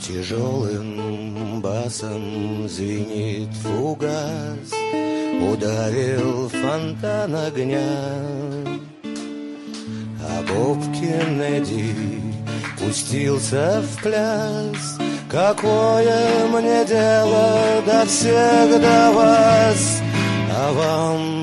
Тяжелым басом звенит фугас, Ударил фонтан огня. А Боб Кеннеди пустился в пляс. Какое мне дело до всех до вас, а вам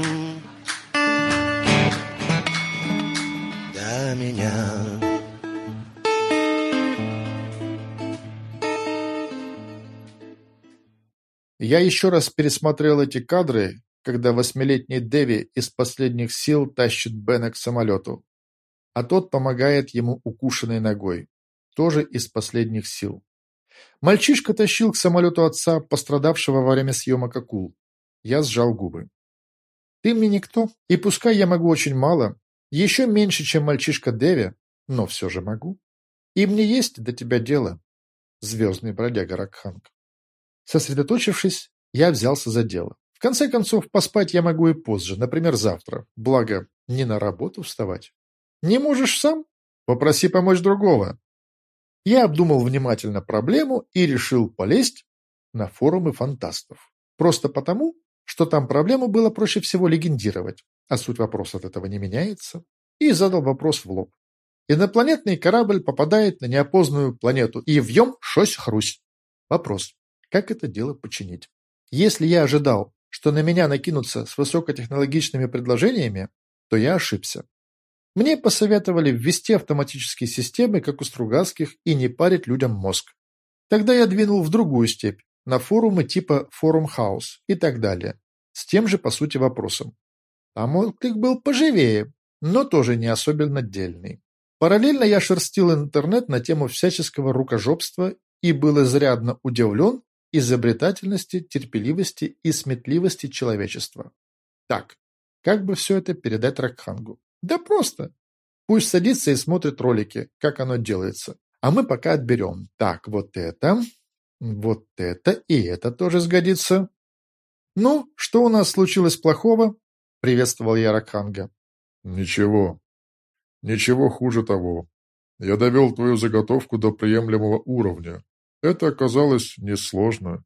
Я еще раз пересмотрел эти кадры, когда восьмилетний Дэви из последних сил тащит Бена к самолету, а тот помогает ему укушенной ногой, тоже из последних сил. Мальчишка тащил к самолету отца, пострадавшего во время съемок акул. Я сжал губы. «Ты мне никто, и пускай я могу очень мало, еще меньше, чем мальчишка Дэви, но все же могу. И мне есть до тебя дело, звездный бродяга Ракханг». Сосредоточившись, я взялся за дело. В конце концов, поспать я могу и позже, например, завтра. Благо, не на работу вставать. Не можешь сам? Попроси помочь другого. Я обдумал внимательно проблему и решил полезть на форумы фантастов. Просто потому, что там проблему было проще всего легендировать, а суть вопроса от этого не меняется, и задал вопрос в лоб. Инопланетный корабль попадает на неопознанную планету, и вьем шось-хрусь. Вопрос. Как это дело починить? Если я ожидал, что на меня накинутся с высокотехнологичными предложениями, то я ошибся. Мне посоветовали ввести автоматические системы, как у Стругацких, и не парить людям мозг. Тогда я двинул в другую степь, на форумы типа Форум Хаус и так далее, с тем же, по сути, вопросом. Там отклик был поживее, но тоже не особенно дельный. Параллельно я шерстил интернет на тему всяческого рукожопства и был изрядно удивлен, изобретательности, терпеливости и сметливости человечества. Так, как бы все это передать Ракхангу? Да просто. Пусть садится и смотрит ролики, как оно делается. А мы пока отберем. Так, вот это, вот это и это тоже сгодится. Ну, что у нас случилось плохого? Приветствовал я Ракханга. Ничего. Ничего хуже того. Я довел твою заготовку до приемлемого уровня. Это оказалось несложно.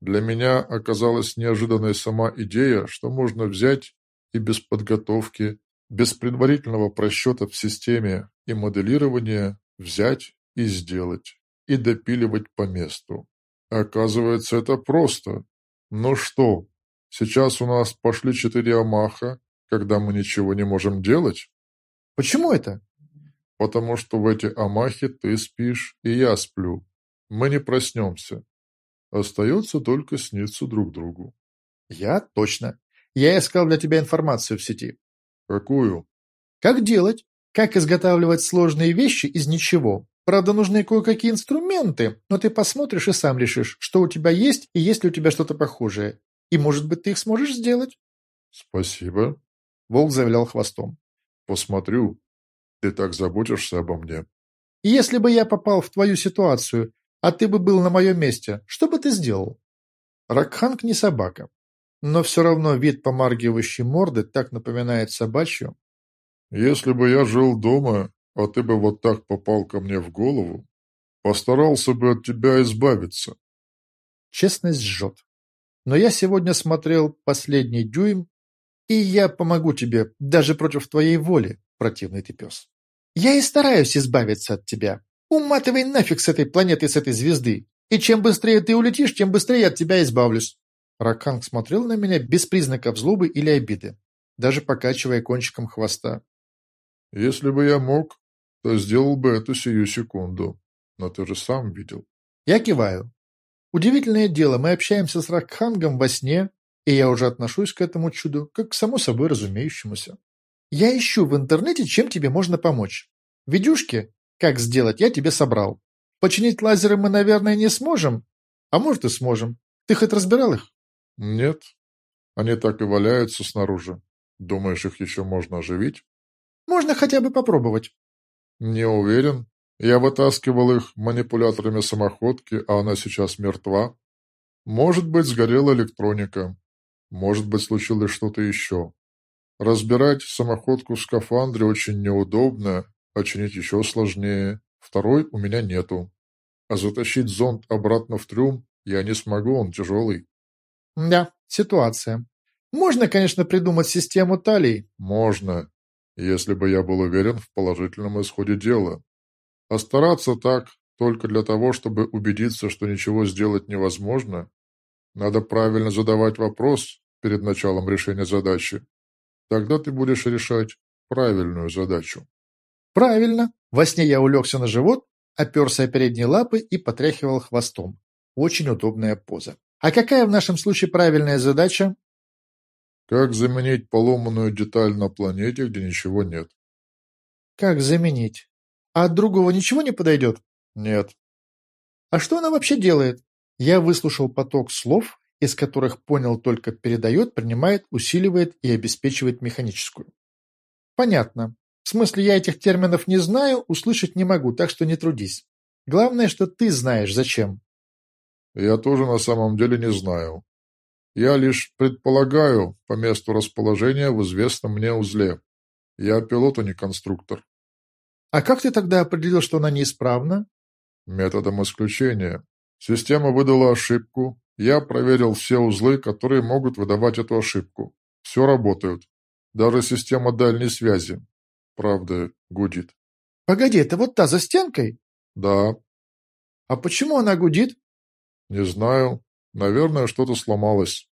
Для меня оказалась неожиданной сама идея, что можно взять и без подготовки, без предварительного просчета в системе и моделирования взять и сделать, и допиливать по месту. Оказывается, это просто. Ну что, сейчас у нас пошли четыре амаха, когда мы ничего не можем делать? Почему это? Потому что в эти амахи ты спишь, и я сплю. Мы не проснемся. Остается только сниться друг другу. Я точно. Я искал для тебя информацию в сети. Какую? Как делать? Как изготавливать сложные вещи из ничего? Правда, нужны кое-какие инструменты, но ты посмотришь и сам решишь, что у тебя есть и есть ли у тебя что-то похожее. И, может быть, ты их сможешь сделать? Спасибо. Волк завилял хвостом. Посмотрю. Ты так заботишься обо мне. Если бы я попал в твою ситуацию, а ты бы был на моем месте, что бы ты сделал? Ракханг не собака, но все равно вид помаргивающей морды так напоминает собачью. Если бы я жил дома, а ты бы вот так попал ко мне в голову, постарался бы от тебя избавиться. Честность жжет. Но я сегодня смотрел «Последний дюйм», и я помогу тебе, даже против твоей воли, противный ты пес. Я и стараюсь избавиться от тебя, Уматывай нафиг с этой планеты, с этой звезды. И чем быстрее ты улетишь, тем быстрее от тебя избавлюсь. Раканг смотрел на меня без признаков злобы или обиды, даже покачивая кончиком хвоста. «Если бы я мог, то сделал бы это сию секунду. Но ты же сам видел». Я киваю. Удивительное дело, мы общаемся с Ракхангом во сне, и я уже отношусь к этому чуду, как к само собой разумеющемуся. Я ищу в интернете, чем тебе можно помочь. Видюшки как сделать, я тебе собрал. Починить лазеры мы, наверное, не сможем. А может и сможем. Ты хоть разбирал их? Нет. Они так и валяются снаружи. Думаешь, их еще можно оживить? Можно хотя бы попробовать. Не уверен. Я вытаскивал их манипуляторами самоходки, а она сейчас мертва. Может быть, сгорела электроника. Может быть, случилось что-то еще. Разбирать самоходку в скафандре очень неудобно Починить еще сложнее. Второй у меня нету. А затащить зонд обратно в трюм я не смогу, он тяжелый. Да, ситуация. Можно, конечно, придумать систему талий. Можно, если бы я был уверен в положительном исходе дела. А стараться так только для того, чтобы убедиться, что ничего сделать невозможно, надо правильно задавать вопрос перед началом решения задачи. Тогда ты будешь решать правильную задачу. Правильно. Во сне я улегся на живот, оперся о передние лапы и потряхивал хвостом. Очень удобная поза. А какая в нашем случае правильная задача? Как заменить поломанную деталь на планете, где ничего нет? Как заменить? А от другого ничего не подойдет? Нет. А что она вообще делает? Я выслушал поток слов, из которых понял только передает, принимает, усиливает и обеспечивает механическую. Понятно. В смысле, я этих терминов не знаю, услышать не могу, так что не трудись. Главное, что ты знаешь, зачем. Я тоже на самом деле не знаю. Я лишь предполагаю по месту расположения в известном мне узле. Я пилот, а не конструктор. А как ты тогда определил, что она неисправна? Методом исключения. Система выдала ошибку. Я проверил все узлы, которые могут выдавать эту ошибку. Все работают. Даже система дальней связи. Правда, гудит. Погоди, это вот та за стенкой? Да. А почему она гудит? Не знаю. Наверное, что-то сломалось.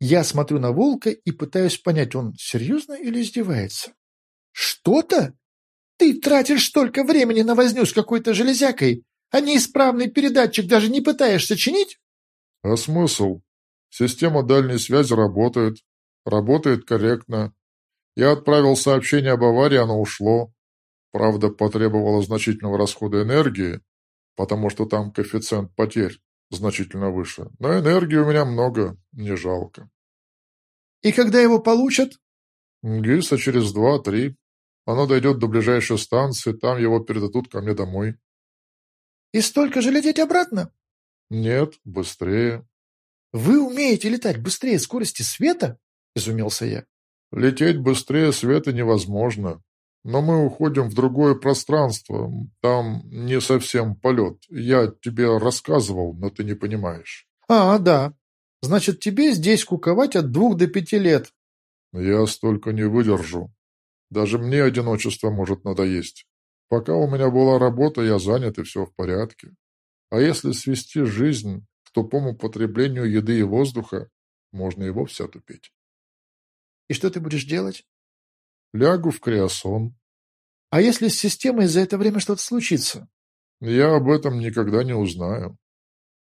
Я смотрю на волка и пытаюсь понять, он серьезно или издевается. Что-то? Ты тратишь столько времени на возню с какой-то железякой, а неисправный передатчик даже не пытаешься чинить? А смысл? Система дальней связи работает. Работает корректно. Я отправил сообщение об аварии, оно ушло. Правда, потребовало значительного расхода энергии, потому что там коэффициент потерь значительно выше. Но энергии у меня много, не жалко. И когда его получат? Гильса через два-три. Оно дойдет до ближайшей станции, там его передадут ко мне домой. И столько же лететь обратно? Нет, быстрее. Вы умеете летать быстрее скорости света? Изумился я. Лететь быстрее света невозможно. Но мы уходим в другое пространство. Там не совсем полет. Я тебе рассказывал, но ты не понимаешь. А, да. Значит, тебе здесь куковать от двух до пяти лет. Я столько не выдержу. Даже мне одиночество может надоесть. Пока у меня была работа, я занят и все в порядке. А если свести жизнь к тупому потреблению еды и воздуха, можно и вовсе отупеть. И что ты будешь делать? Лягу в криосон. А если с системой за это время что-то случится? Я об этом никогда не узнаю.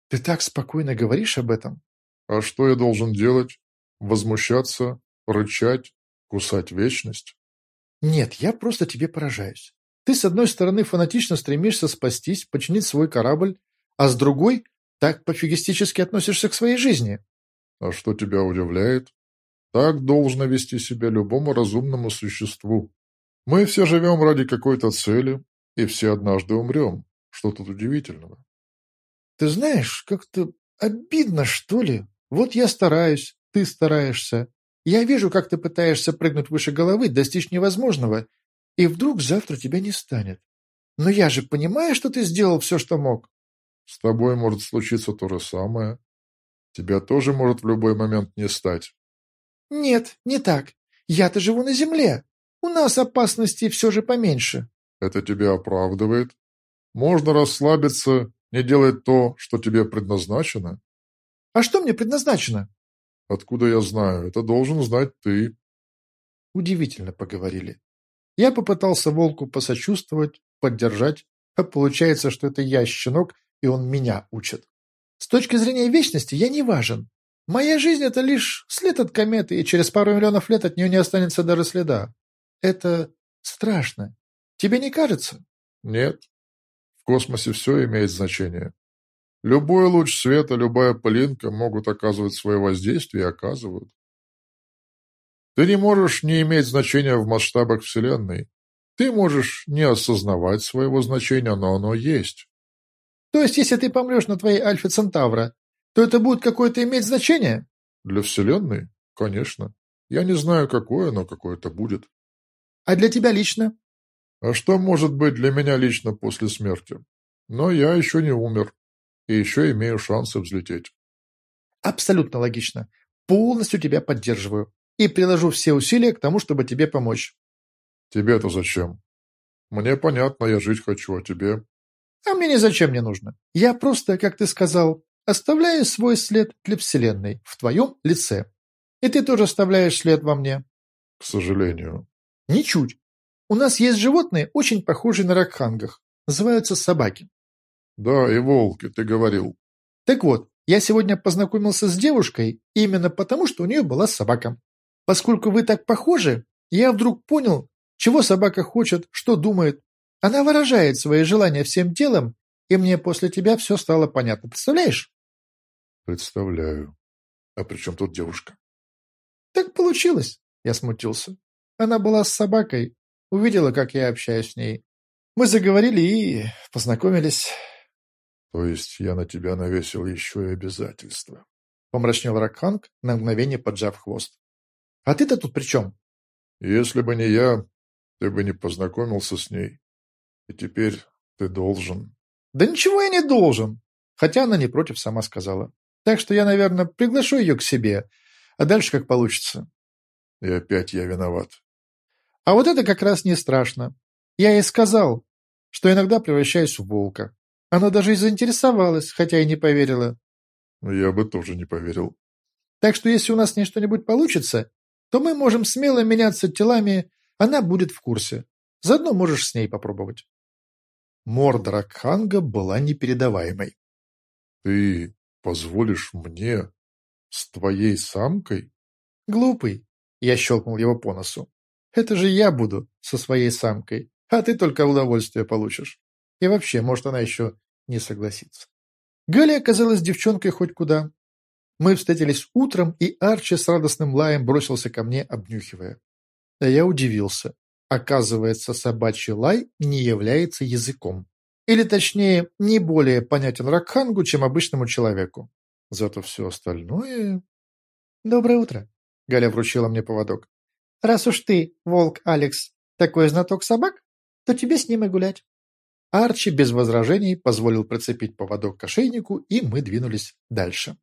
Ты так спокойно говоришь об этом? А что я должен делать? Возмущаться, рычать, кусать вечность? Нет, я просто тебе поражаюсь. Ты, с одной стороны, фанатично стремишься спастись, починить свой корабль, а с другой так пофигистически относишься к своей жизни. А что тебя удивляет? Так должно вести себя любому разумному существу. Мы все живем ради какой-то цели, и все однажды умрем. Что тут удивительного? Ты знаешь, как-то обидно, что ли? Вот я стараюсь, ты стараешься. Я вижу, как ты пытаешься прыгнуть выше головы, достичь невозможного, и вдруг завтра тебя не станет. Но я же понимаю, что ты сделал все, что мог. С тобой может случиться то же самое. Тебя тоже может в любой момент не стать. Нет, не так. Я-то живу на земле. У нас опасностей все же поменьше. Это тебя оправдывает? Можно расслабиться, не делать то, что тебе предназначено? А что мне предназначено? Откуда я знаю? Это должен знать ты. Удивительно поговорили. Я попытался волку посочувствовать, поддержать, а получается, что это я щенок, и он меня учит. С точки зрения вечности я не важен. Моя жизнь — это лишь след от кометы, и через пару миллионов лет от нее не останется даже следа. Это страшно. Тебе не кажется? Нет. В космосе все имеет значение. Любой луч света, любая пылинка могут оказывать свое воздействие и оказывают. Ты не можешь не иметь значения в масштабах Вселенной. Ты можешь не осознавать своего значения, но оно есть. То есть, если ты помрешь на твоей Альфе Центавра, то это будет какое-то иметь значение? Для Вселенной? Конечно. Я не знаю, какое, но какое-то будет. А для тебя лично? А что может быть для меня лично после смерти? Но я еще не умер. И еще имею шансы взлететь. Абсолютно логично. Полностью тебя поддерживаю. И приложу все усилия к тому, чтобы тебе помочь. Тебе-то зачем? Мне понятно, я жить хочу, а тебе? А мне ни зачем не нужно. Я просто, как ты сказал, оставляю свой след для Вселенной в твоем лице. И ты тоже оставляешь след во мне. К сожалению. Ничуть. У нас есть животные, очень похожие на ракхангах. Называются собаки. Да, и волки, ты говорил. Так вот, я сегодня познакомился с девушкой именно потому, что у нее была собака. Поскольку вы так похожи, я вдруг понял, чего собака хочет, что думает. Она выражает свои желания всем телом, и мне после тебя все стало понятно. Представляешь? Представляю. А при чем тут девушка? Так получилось. Я смутился. Она была с собакой, увидела, как я общаюсь с ней. Мы заговорили и познакомились. То есть я на тебя навесил еще и обязательства. Помрачнел Ракханг, на мгновение поджав хвост. А ты-то тут при чем? Если бы не я, ты бы не познакомился с ней. И теперь ты должен. Да ничего я не должен. Хотя она не против сама сказала. Так что я, наверное, приглашу ее к себе. А дальше как получится. И опять я виноват. А вот это как раз не страшно. Я ей сказал, что иногда превращаюсь в волка. Она даже и заинтересовалась, хотя и не поверила. Я бы тоже не поверил. Так что если у нас не что-нибудь получится, то мы можем смело меняться телами, она будет в курсе. Заодно можешь с ней попробовать. Морда Ракханга была непередаваемой. Ты позволишь мне с твоей самкой? Глупый. Я щелкнул его по носу. Это же я буду со своей самкой, а ты только удовольствие получишь. И вообще, может, она еще не согласится. Галя оказалась девчонкой хоть куда. Мы встретились утром, и Арчи с радостным лаем бросился ко мне, обнюхивая. А я удивился. Оказывается, собачий лай не является языком. Или, точнее, не более понятен Ракхангу, чем обычному человеку. Зато все остальное... «Доброе утро», — Галя вручила мне поводок. «Раз уж ты, волк Алекс, такой знаток собак, то тебе с ним и гулять». Арчи без возражений позволил прицепить поводок к ошейнику, и мы двинулись дальше.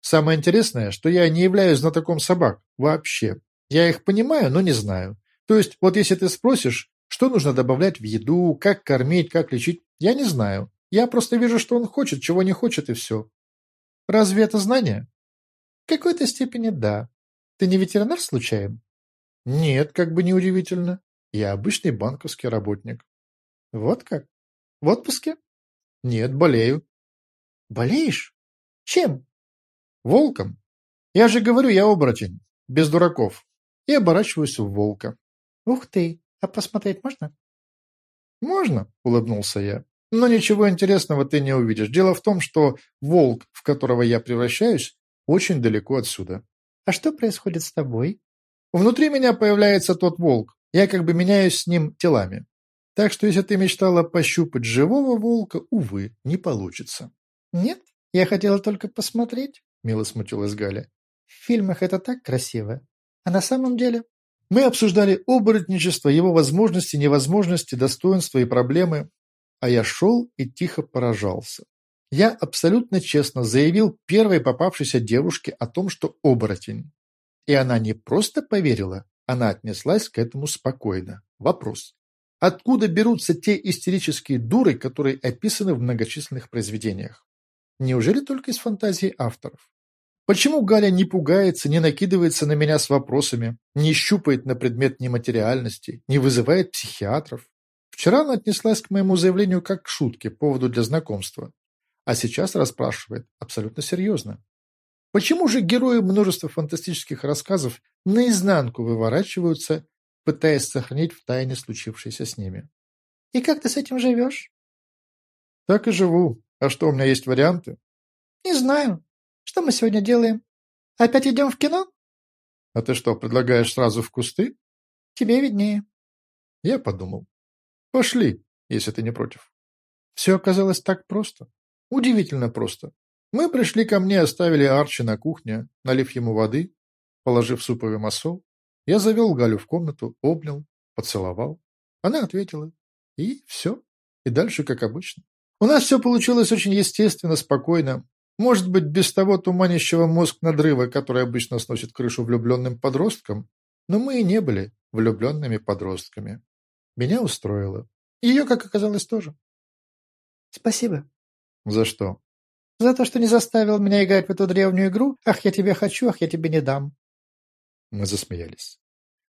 Самое интересное, что я не являюсь знатоком собак вообще. Я их понимаю, но не знаю. То есть, вот если ты спросишь, что нужно добавлять в еду, как кормить, как лечить, я не знаю. Я просто вижу, что он хочет, чего не хочет, и все. Разве это знание? В какой-то степени да. Ты не ветеринар случайно? Нет, как бы неудивительно. Я обычный банковский работник. Вот как? В отпуске? Нет, болею. Болеешь? Чем? Волком. Я же говорю, я оборотень. Без дураков. И оборачиваюсь в волка. Ух ты, а посмотреть можно? Можно, улыбнулся я. Но ничего интересного ты не увидишь. Дело в том, что волк, в которого я превращаюсь, очень далеко отсюда. А что происходит с тобой? Внутри меня появляется тот волк. Я как бы меняюсь с ним телами. Так что если ты мечтала пощупать живого волка, увы, не получится. Нет, я хотела только посмотреть, мило смутилась Галя. В фильмах это так красиво. А на самом деле... Мы обсуждали оборотничество, его возможности, невозможности, достоинства и проблемы. А я шел и тихо поражался. Я абсолютно честно заявил первой попавшейся девушке о том, что оборотень. И она не просто поверила, она отнеслась к этому спокойно. Вопрос. Откуда берутся те истерические дуры, которые описаны в многочисленных произведениях? Неужели только из фантазии авторов? Почему Галя не пугается, не накидывается на меня с вопросами, не щупает на предмет нематериальности, не вызывает психиатров? Вчера она отнеслась к моему заявлению как к шутке, поводу для знакомства, а сейчас расспрашивает абсолютно серьезно. Почему же герои множества фантастических рассказов наизнанку выворачиваются пытаясь сохранить в тайне случившееся с ними. «И как ты с этим живешь?» «Так и живу. А что, у меня есть варианты?» «Не знаю. Что мы сегодня делаем? Опять идем в кино?» «А ты что, предлагаешь сразу в кусты?» «Тебе виднее». Я подумал. «Пошли, если ты не против». Все оказалось так просто. Удивительно просто. Мы пришли ко мне, оставили Арчи на кухне, налив ему воды, положив суповый масол, я завел Галю в комнату, обнял, поцеловал. Она ответила. И все. И дальше как обычно. У нас все получилось очень естественно, спокойно. Может быть, без того туманящего мозг надрыва, который обычно сносит крышу влюбленным подросткам, но мы и не были влюбленными подростками. Меня устроило. Ее, как оказалось, тоже. Спасибо. За что? За то, что не заставил меня играть в эту древнюю игру «Ах, я тебя хочу, ах, я тебе не дам». Мы засмеялись.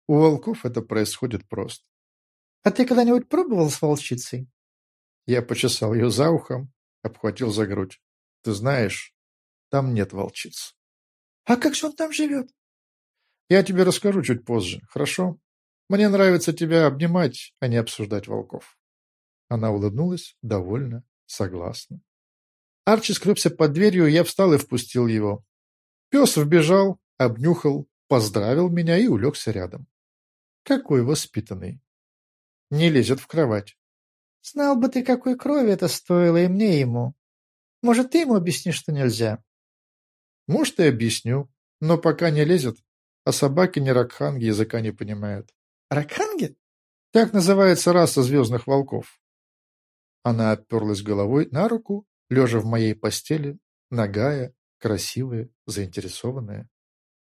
У волков это происходит просто. А ты когда-нибудь пробовал с волчицей? Я почесал ее за ухом, обхватил за грудь. Ты знаешь, там нет волчиц. А как же он там живет? Я тебе расскажу чуть позже, хорошо? Мне нравится тебя обнимать, а не обсуждать волков. Она улыбнулась, довольно, согласна. Арчи скрылся под дверью, я встал и впустил его. Пес вбежал, обнюхал, поздравил меня и улегся рядом. Какой воспитанный. Не лезет в кровать. Знал бы ты, какой крови это стоило и мне, и ему. Может, ты ему объяснишь, что нельзя? Может, и объясню, но пока не лезет, а собаки не ракханги языка не понимают. Ракханги? Так называется раса звездных волков. Она оперлась головой на руку, лежа в моей постели, нагая, красивая, заинтересованная.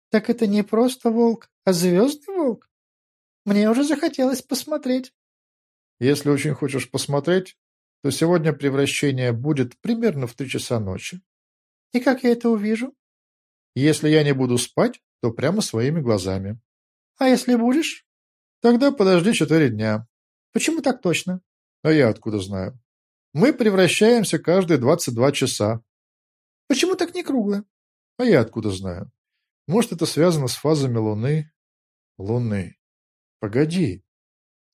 Так это не просто волк, а звездный волк? Мне уже захотелось посмотреть. Если очень хочешь посмотреть, то сегодня превращение будет примерно в три часа ночи. И как я это увижу? Если я не буду спать, то прямо своими глазами. А если будешь? Тогда подожди четыре дня. Почему так точно? А я откуда знаю? Мы превращаемся каждые двадцать два часа. Почему так не кругло? А я откуда знаю? Может, это связано с фазами Луны? Луны. Погоди.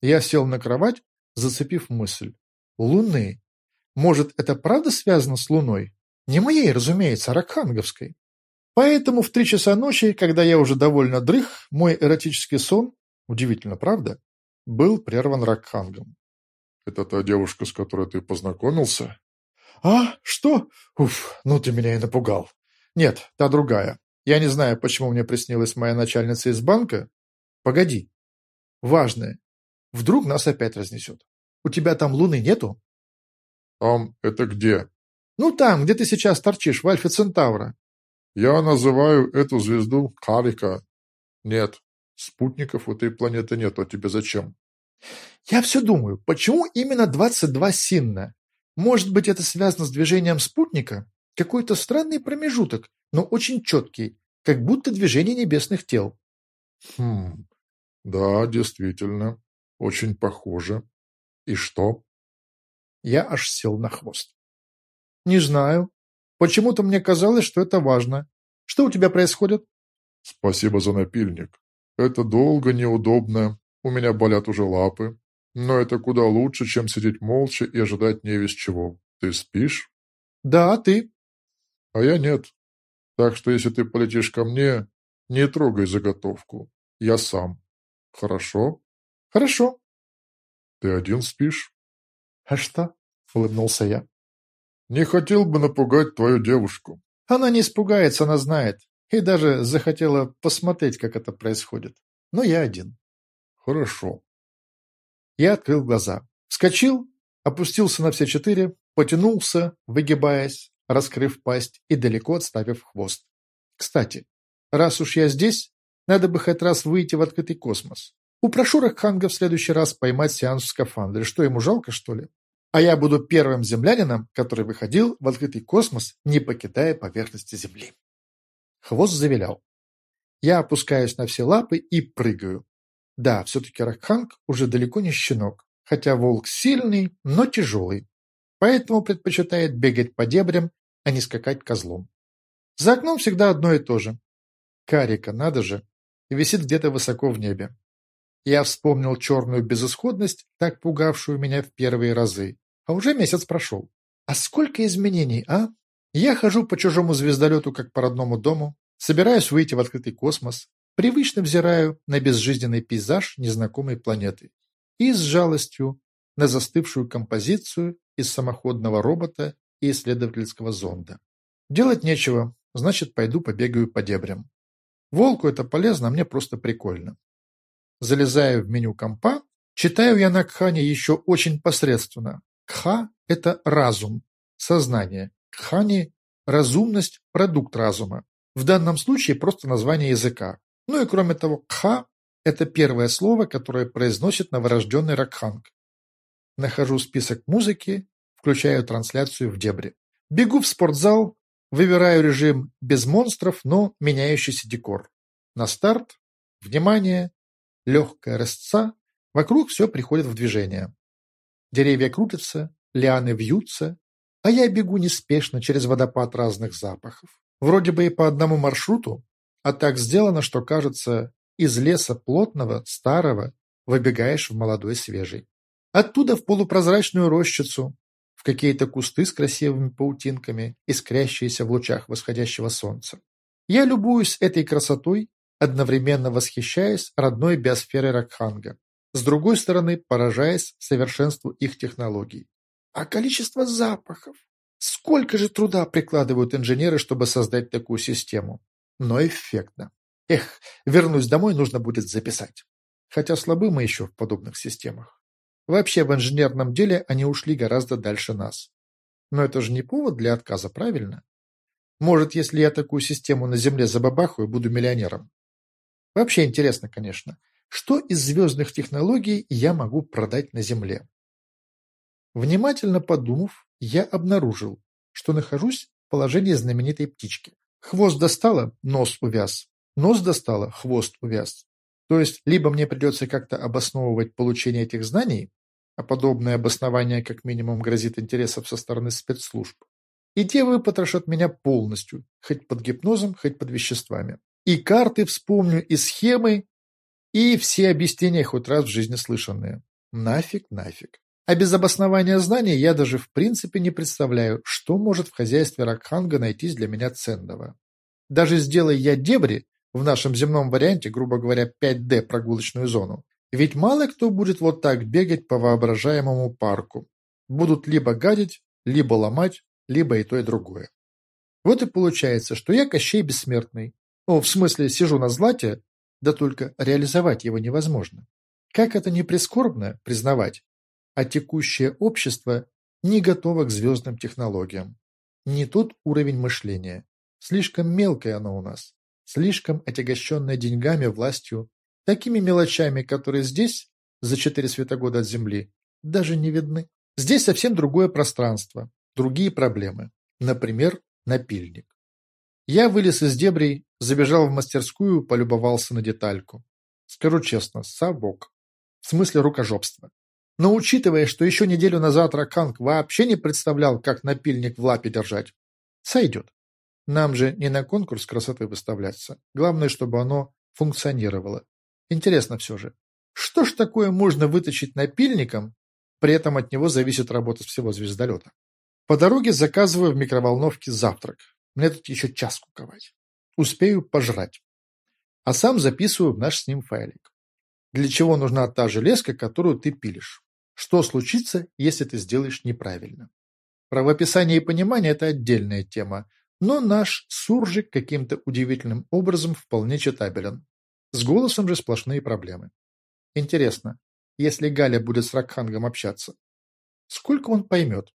Я сел на кровать, зацепив мысль. Луны. Может, это правда связано с Луной? Не моей, разумеется, а Ракханговской. Поэтому в три часа ночи, когда я уже довольно дрых, мой эротический сон, удивительно, правда, был прерван Ракхангом. «Это та девушка, с которой ты познакомился?» «А? Что? Уф, ну ты меня и напугал. Нет, та другая. Я не знаю, почему мне приснилась моя начальница из банка. Погоди. Важное. Вдруг нас опять разнесет. У тебя там луны нету? Там это где? Ну там, где ты сейчас торчишь, в Альфе Центавра. Я называю эту звезду Карика. Нет, спутников у этой планеты нет, а тебе зачем? Я все думаю, почему именно 22 Синна? Может быть, это связано с движением спутника? Какой-то странный промежуток, но очень четкий, как будто движение небесных тел. Хм, да, действительно, очень похоже. И что? Я аж сел на хвост. Не знаю. Почему-то мне казалось, что это важно. Что у тебя происходит? Спасибо за напильник. Это долго, неудобно. У меня болят уже лапы. Но это куда лучше, чем сидеть молча и ожидать не весь чего. Ты спишь? Да, ты? А я нет. Так что если ты полетишь ко мне, не трогай заготовку. Я сам. Хорошо? Хорошо. Ты один спишь? А что? Улыбнулся я. Не хотел бы напугать твою девушку. Она не испугается, она знает. И даже захотела посмотреть, как это происходит. Но я один. Хорошо. Я открыл глаза. Вскочил, опустился на все четыре, потянулся, выгибаясь, раскрыв пасть и далеко отставив хвост. Кстати, раз уж я здесь, надо бы хоть раз выйти в открытый космос. Упрошу Ракханга в следующий раз поймать сеанс в скафандре. Что, ему жалко, что ли? А я буду первым землянином, который выходил в открытый космос, не покидая поверхности Земли. Хвост завилял. Я опускаюсь на все лапы и прыгаю. Да, все-таки Ракханг уже далеко не щенок, хотя волк сильный, но тяжелый. Поэтому предпочитает бегать по дебрям, а не скакать козлом. За окном всегда одно и то же. Карика, надо же, висит где-то высоко в небе. Я вспомнил черную безысходность, так пугавшую меня в первые разы. А уже месяц прошел. А сколько изменений, а? Я хожу по чужому звездолету, как по родному дому, собираюсь выйти в открытый космос, привычно взираю на безжизненный пейзаж незнакомой планеты и с жалостью на застывшую композицию из самоходного робота и исследовательского зонда. Делать нечего, значит, пойду побегаю по дебрям. Волку это полезно, а мне просто прикольно. Залезаю в меню компа Читаю я на Кхане еще очень посредственно. Кха – это разум, сознание. Кхани – разумность, продукт разума. В данном случае просто название языка. Ну и кроме того, кха – это первое слово, которое произносит новорожденный Ракханг. Нахожу список музыки, включаю трансляцию в дебри. Бегу в спортзал, выбираю режим без монстров, но меняющийся декор. На старт, внимание, легкая рысца, вокруг все приходит в движение. Деревья крутятся, лианы вьются, а я бегу неспешно через водопад разных запахов. Вроде бы и по одному маршруту, а так сделано, что кажется, из леса плотного, старого, выбегаешь в молодой свежий. Оттуда в полупрозрачную рощицу, в какие-то кусты с красивыми паутинками, искрящиеся в лучах восходящего солнца. Я любуюсь этой красотой, одновременно восхищаясь родной биосферой Ракханга, с другой стороны поражаясь совершенству их технологий. А количество запахов! Сколько же труда прикладывают инженеры, чтобы создать такую систему? Но эффектно. Эх, вернусь домой, нужно будет записать. Хотя слабы мы еще в подобных системах. Вообще в инженерном деле они ушли гораздо дальше нас. Но это же не повод для отказа, правильно? Может, если я такую систему на Земле забабахаю, буду миллионером. Вообще интересно, конечно, что из звездных технологий я могу продать на Земле? Внимательно подумав, я обнаружил, что нахожусь в положении знаменитой птички. Хвост достало, нос увяз. Нос достало, хвост увяз. То есть, либо мне придется как-то обосновывать получение этих знаний, а подобное обоснование как минимум грозит интересов со стороны спецслужб. И те выпотрошат меня полностью, хоть под гипнозом, хоть под веществами. И карты вспомню, и схемы, и все объяснения хоть раз в жизни слышанные. Нафиг, нафиг. А без обоснования знаний я даже в принципе не представляю, что может в хозяйстве Ракханга найтись для меня ценного. Даже сделай я дебри, в нашем земном варианте, грубо говоря, 5D прогулочную зону, ведь мало кто будет вот так бегать по воображаемому парку. Будут либо гадить, либо ломать, либо и то, и другое. Вот и получается, что я Кощей Бессмертный. Ну, в смысле, сижу на злате, да только реализовать его невозможно. Как это не прискорбно признавать, а текущее общество не готово к звездным технологиям. Не тот уровень мышления. Слишком мелкое оно у нас, слишком отягощенное деньгами, властью Такими мелочами, которые здесь, за четыре светогода от Земли, даже не видны. Здесь совсем другое пространство, другие проблемы. Например, напильник. Я вылез из дебрей, забежал в мастерскую, полюбовался на детальку. Скажу честно, совок. В смысле рукожопства. Но учитывая, что еще неделю назад Раканг вообще не представлял, как напильник в лапе держать, сойдет. Нам же не на конкурс красоты выставляться. Главное, чтобы оно функционировало. Интересно все же, что ж такое можно вытащить напильником, при этом от него зависит работа всего звездолета? По дороге заказываю в микроволновке завтрак. Мне тут еще час куковать. Успею пожрать. А сам записываю в наш с ним файлик. Для чего нужна та железка, которую ты пилишь? Что случится, если ты сделаешь неправильно? Правописание и понимание – это отдельная тема, но наш суржик каким-то удивительным образом вполне читабелен. С голосом же сплошные проблемы. Интересно, если Галя будет с Ракхангом общаться, сколько он поймет?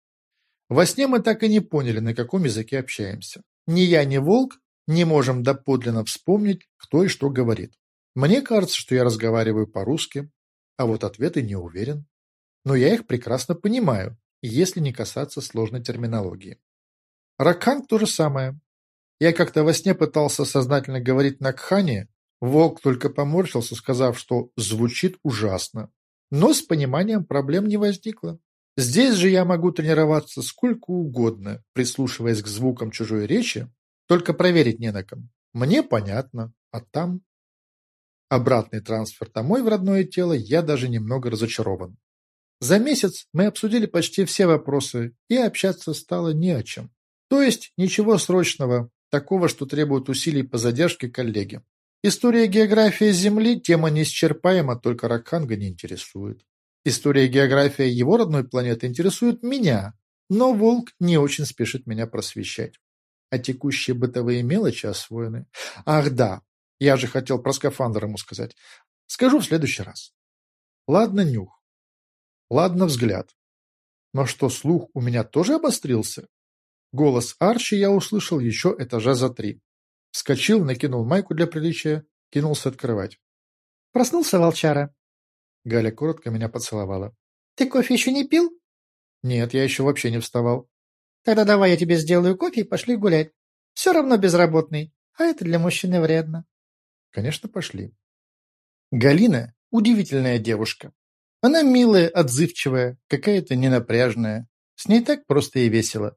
Во сне мы так и не поняли, на каком языке общаемся. Ни я, ни Волк не можем доподлинно вспомнить, кто и что говорит. Мне кажется, что я разговариваю по-русски, а вот ответы не уверен. Но я их прекрасно понимаю, если не касаться сложной терминологии. Ракханг то же самое. Я как-то во сне пытался сознательно говорить на кхане, Волк только поморщился, сказав, что звучит ужасно. Но с пониманием проблем не возникло. Здесь же я могу тренироваться сколько угодно, прислушиваясь к звукам чужой речи, только проверить не на ком. Мне понятно, а там... Обратный трансфер домой в родное тело я даже немного разочарован. За месяц мы обсудили почти все вопросы, и общаться стало не о чем. То есть ничего срочного, такого, что требует усилий по задержке коллеги. История географии Земли – тема неисчерпаема, только Ракханга не интересует. История географии его родной планеты интересует меня, но Волк не очень спешит меня просвещать. А текущие бытовые мелочи освоены. Ах да, я же хотел про скафандр ему сказать. Скажу в следующий раз. Ладно нюх. Ладно взгляд. Но что слух у меня тоже обострился? Голос Арчи я услышал еще этажа за три. Вскочил, накинул майку для приличия, кинулся открывать. «Проснулся, волчара?» Галя коротко меня поцеловала. «Ты кофе еще не пил?» «Нет, я еще вообще не вставал». «Тогда давай я тебе сделаю кофе и пошли гулять. Все равно безработный, а это для мужчины вредно». Конечно, пошли. Галина – удивительная девушка. Она милая, отзывчивая, какая-то ненапряжная. С ней так просто и весело.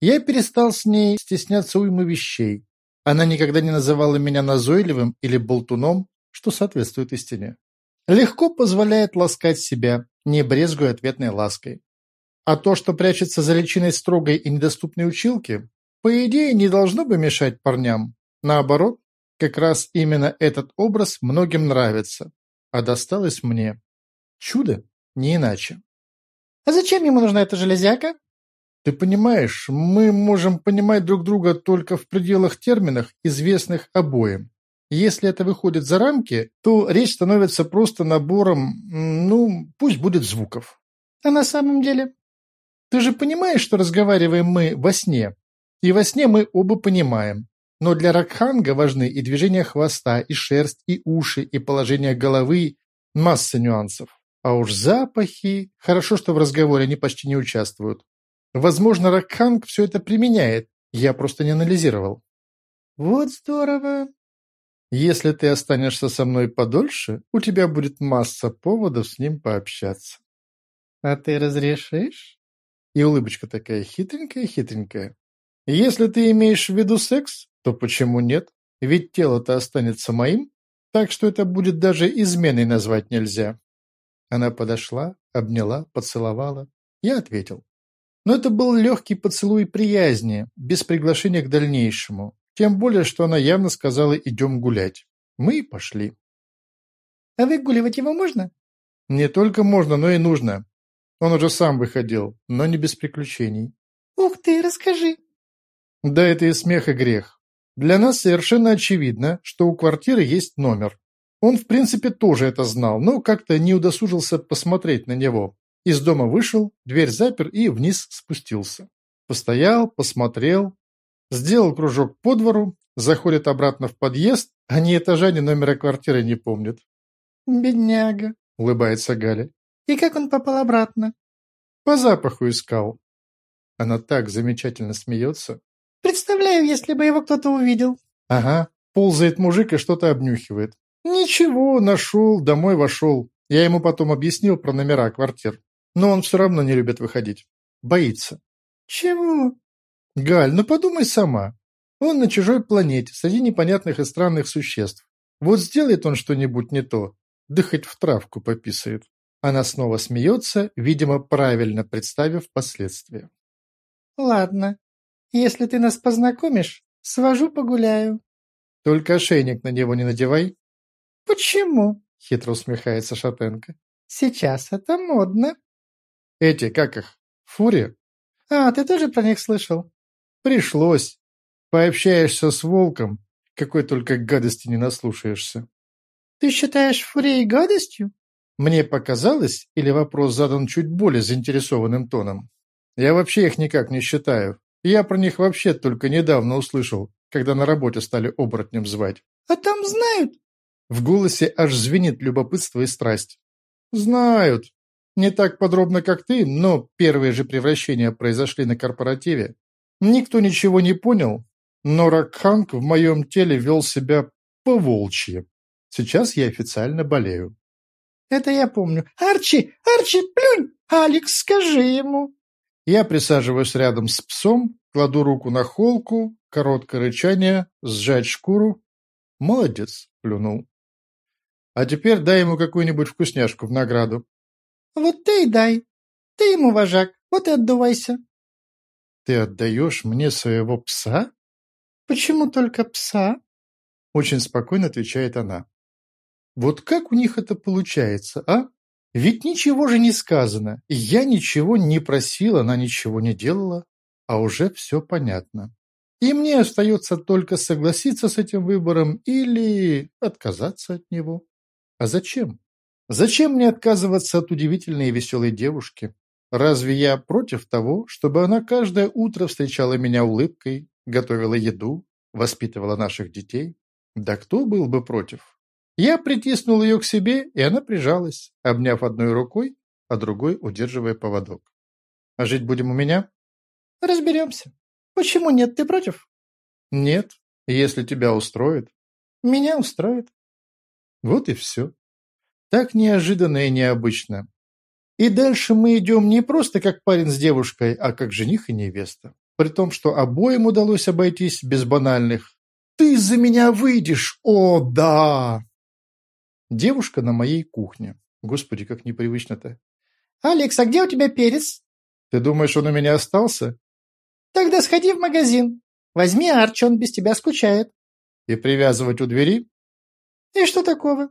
Я перестал с ней стесняться уймы вещей. Она никогда не называла меня назойливым или болтуном, что соответствует истине. Легко позволяет ласкать себя, не брезгуя ответной лаской. А то, что прячется за личиной строгой и недоступной училки, по идее, не должно бы мешать парням. Наоборот, как раз именно этот образ многим нравится, а досталось мне. Чудо, не иначе. «А зачем ему нужна эта железяка?» Ты понимаешь, мы можем понимать друг друга только в пределах терминов, известных обоим. Если это выходит за рамки, то речь становится просто набором, ну, пусть будет звуков. А на самом деле? Ты же понимаешь, что разговариваем мы во сне. И во сне мы оба понимаем. Но для Ракханга важны и движение хвоста, и шерсть, и уши, и положение головы, масса нюансов. А уж запахи... Хорошо, что в разговоре они почти не участвуют. Возможно, Ракханг все это применяет, я просто не анализировал. Вот здорово. Если ты останешься со мной подольше, у тебя будет масса поводов с ним пообщаться. А ты разрешишь? И улыбочка такая хитренькая-хитренькая. Если ты имеешь в виду секс, то почему нет? Ведь тело-то останется моим, так что это будет даже изменой назвать нельзя. Она подошла, обняла, поцеловала. Я ответил. Но это был легкий поцелуй приязни, без приглашения к дальнейшему. Тем более, что она явно сказала «идем гулять». Мы и пошли. «А выгуливать его можно?» «Не только можно, но и нужно. Он уже сам выходил, но не без приключений». «Ух ты, расскажи!» Да это и смех, и грех. Для нас совершенно очевидно, что у квартиры есть номер. Он, в принципе, тоже это знал, но как-то не удосужился посмотреть на него. Из дома вышел, дверь запер и вниз спустился. Постоял, посмотрел, сделал кружок по двору, заходит обратно в подъезд, а ни этажа, ни номера квартиры не помнит. «Бедняга», — улыбается Галя. «И как он попал обратно?» «По запаху искал». Она так замечательно смеется. «Представляю, если бы его кто-то увидел». «Ага, ползает мужик и что-то обнюхивает. Ничего, нашел, домой вошел. Я ему потом объяснил про номера квартир. Но он все равно не любит выходить. Боится. Чего? Галь, ну подумай сама. Он на чужой планете, среди непонятных и странных существ. Вот сделает он что-нибудь не то, да хоть в травку пописает. Она снова смеется, видимо, правильно представив последствия. Ладно. Если ты нас познакомишь, свожу погуляю. Только ошейник на него не надевай. Почему? Хитро усмехается Шатенко. Сейчас это модно. Эти, как их, фури? А, ты тоже про них слышал? Пришлось. Пообщаешься с волком, какой только гадости не наслушаешься. Ты считаешь фурей гадостью? Мне показалось, или вопрос задан чуть более заинтересованным тоном? Я вообще их никак не считаю. Я про них вообще только недавно услышал, когда на работе стали оборотнем звать. А там знают? В голосе аж звенит любопытство и страсть. Знают. Не так подробно, как ты, но первые же превращения произошли на корпоративе. Никто ничего не понял, но Ракханг в моем теле вел себя по-волчьи. Сейчас я официально болею. Это я помню. Арчи! Арчи, плюнь! Алекс, скажи ему. Я присаживаюсь рядом с псом, кладу руку на холку, короткое рычание, сжать шкуру. Молодец, плюнул. А теперь дай ему какую-нибудь вкусняшку в награду. Вот ты и дай. Ты ему вожак, вот и отдувайся. Ты отдаешь мне своего пса? Почему только пса? Очень спокойно отвечает она. Вот как у них это получается, а? Ведь ничего же не сказано. Я ничего не просила, она ничего не делала, а уже все понятно. И мне остается только согласиться с этим выбором или отказаться от него. А зачем? Зачем мне отказываться от удивительной и веселой девушки? Разве я против того, чтобы она каждое утро встречала меня улыбкой, готовила еду, воспитывала наших детей? Да кто был бы против? Я притиснул ее к себе, и она прижалась, обняв одной рукой, а другой удерживая поводок. «А жить будем у меня?» «Разберемся. Почему нет? Ты против?» «Нет, если тебя устроит». «Меня устроит». Вот и все. Так неожиданно и необычно. И дальше мы идем не просто как парень с девушкой, а как жених и невеста. При том, что обоим удалось обойтись без банальных «Ты за меня выйдешь! О, да!» Девушка на моей кухне. Господи, как непривычно-то. «Алекс, а где у тебя перец?» «Ты думаешь, он у меня остался?» «Тогда сходи в магазин. Возьми Арчи, он без тебя скучает». «И привязывать у двери?» «И что такого?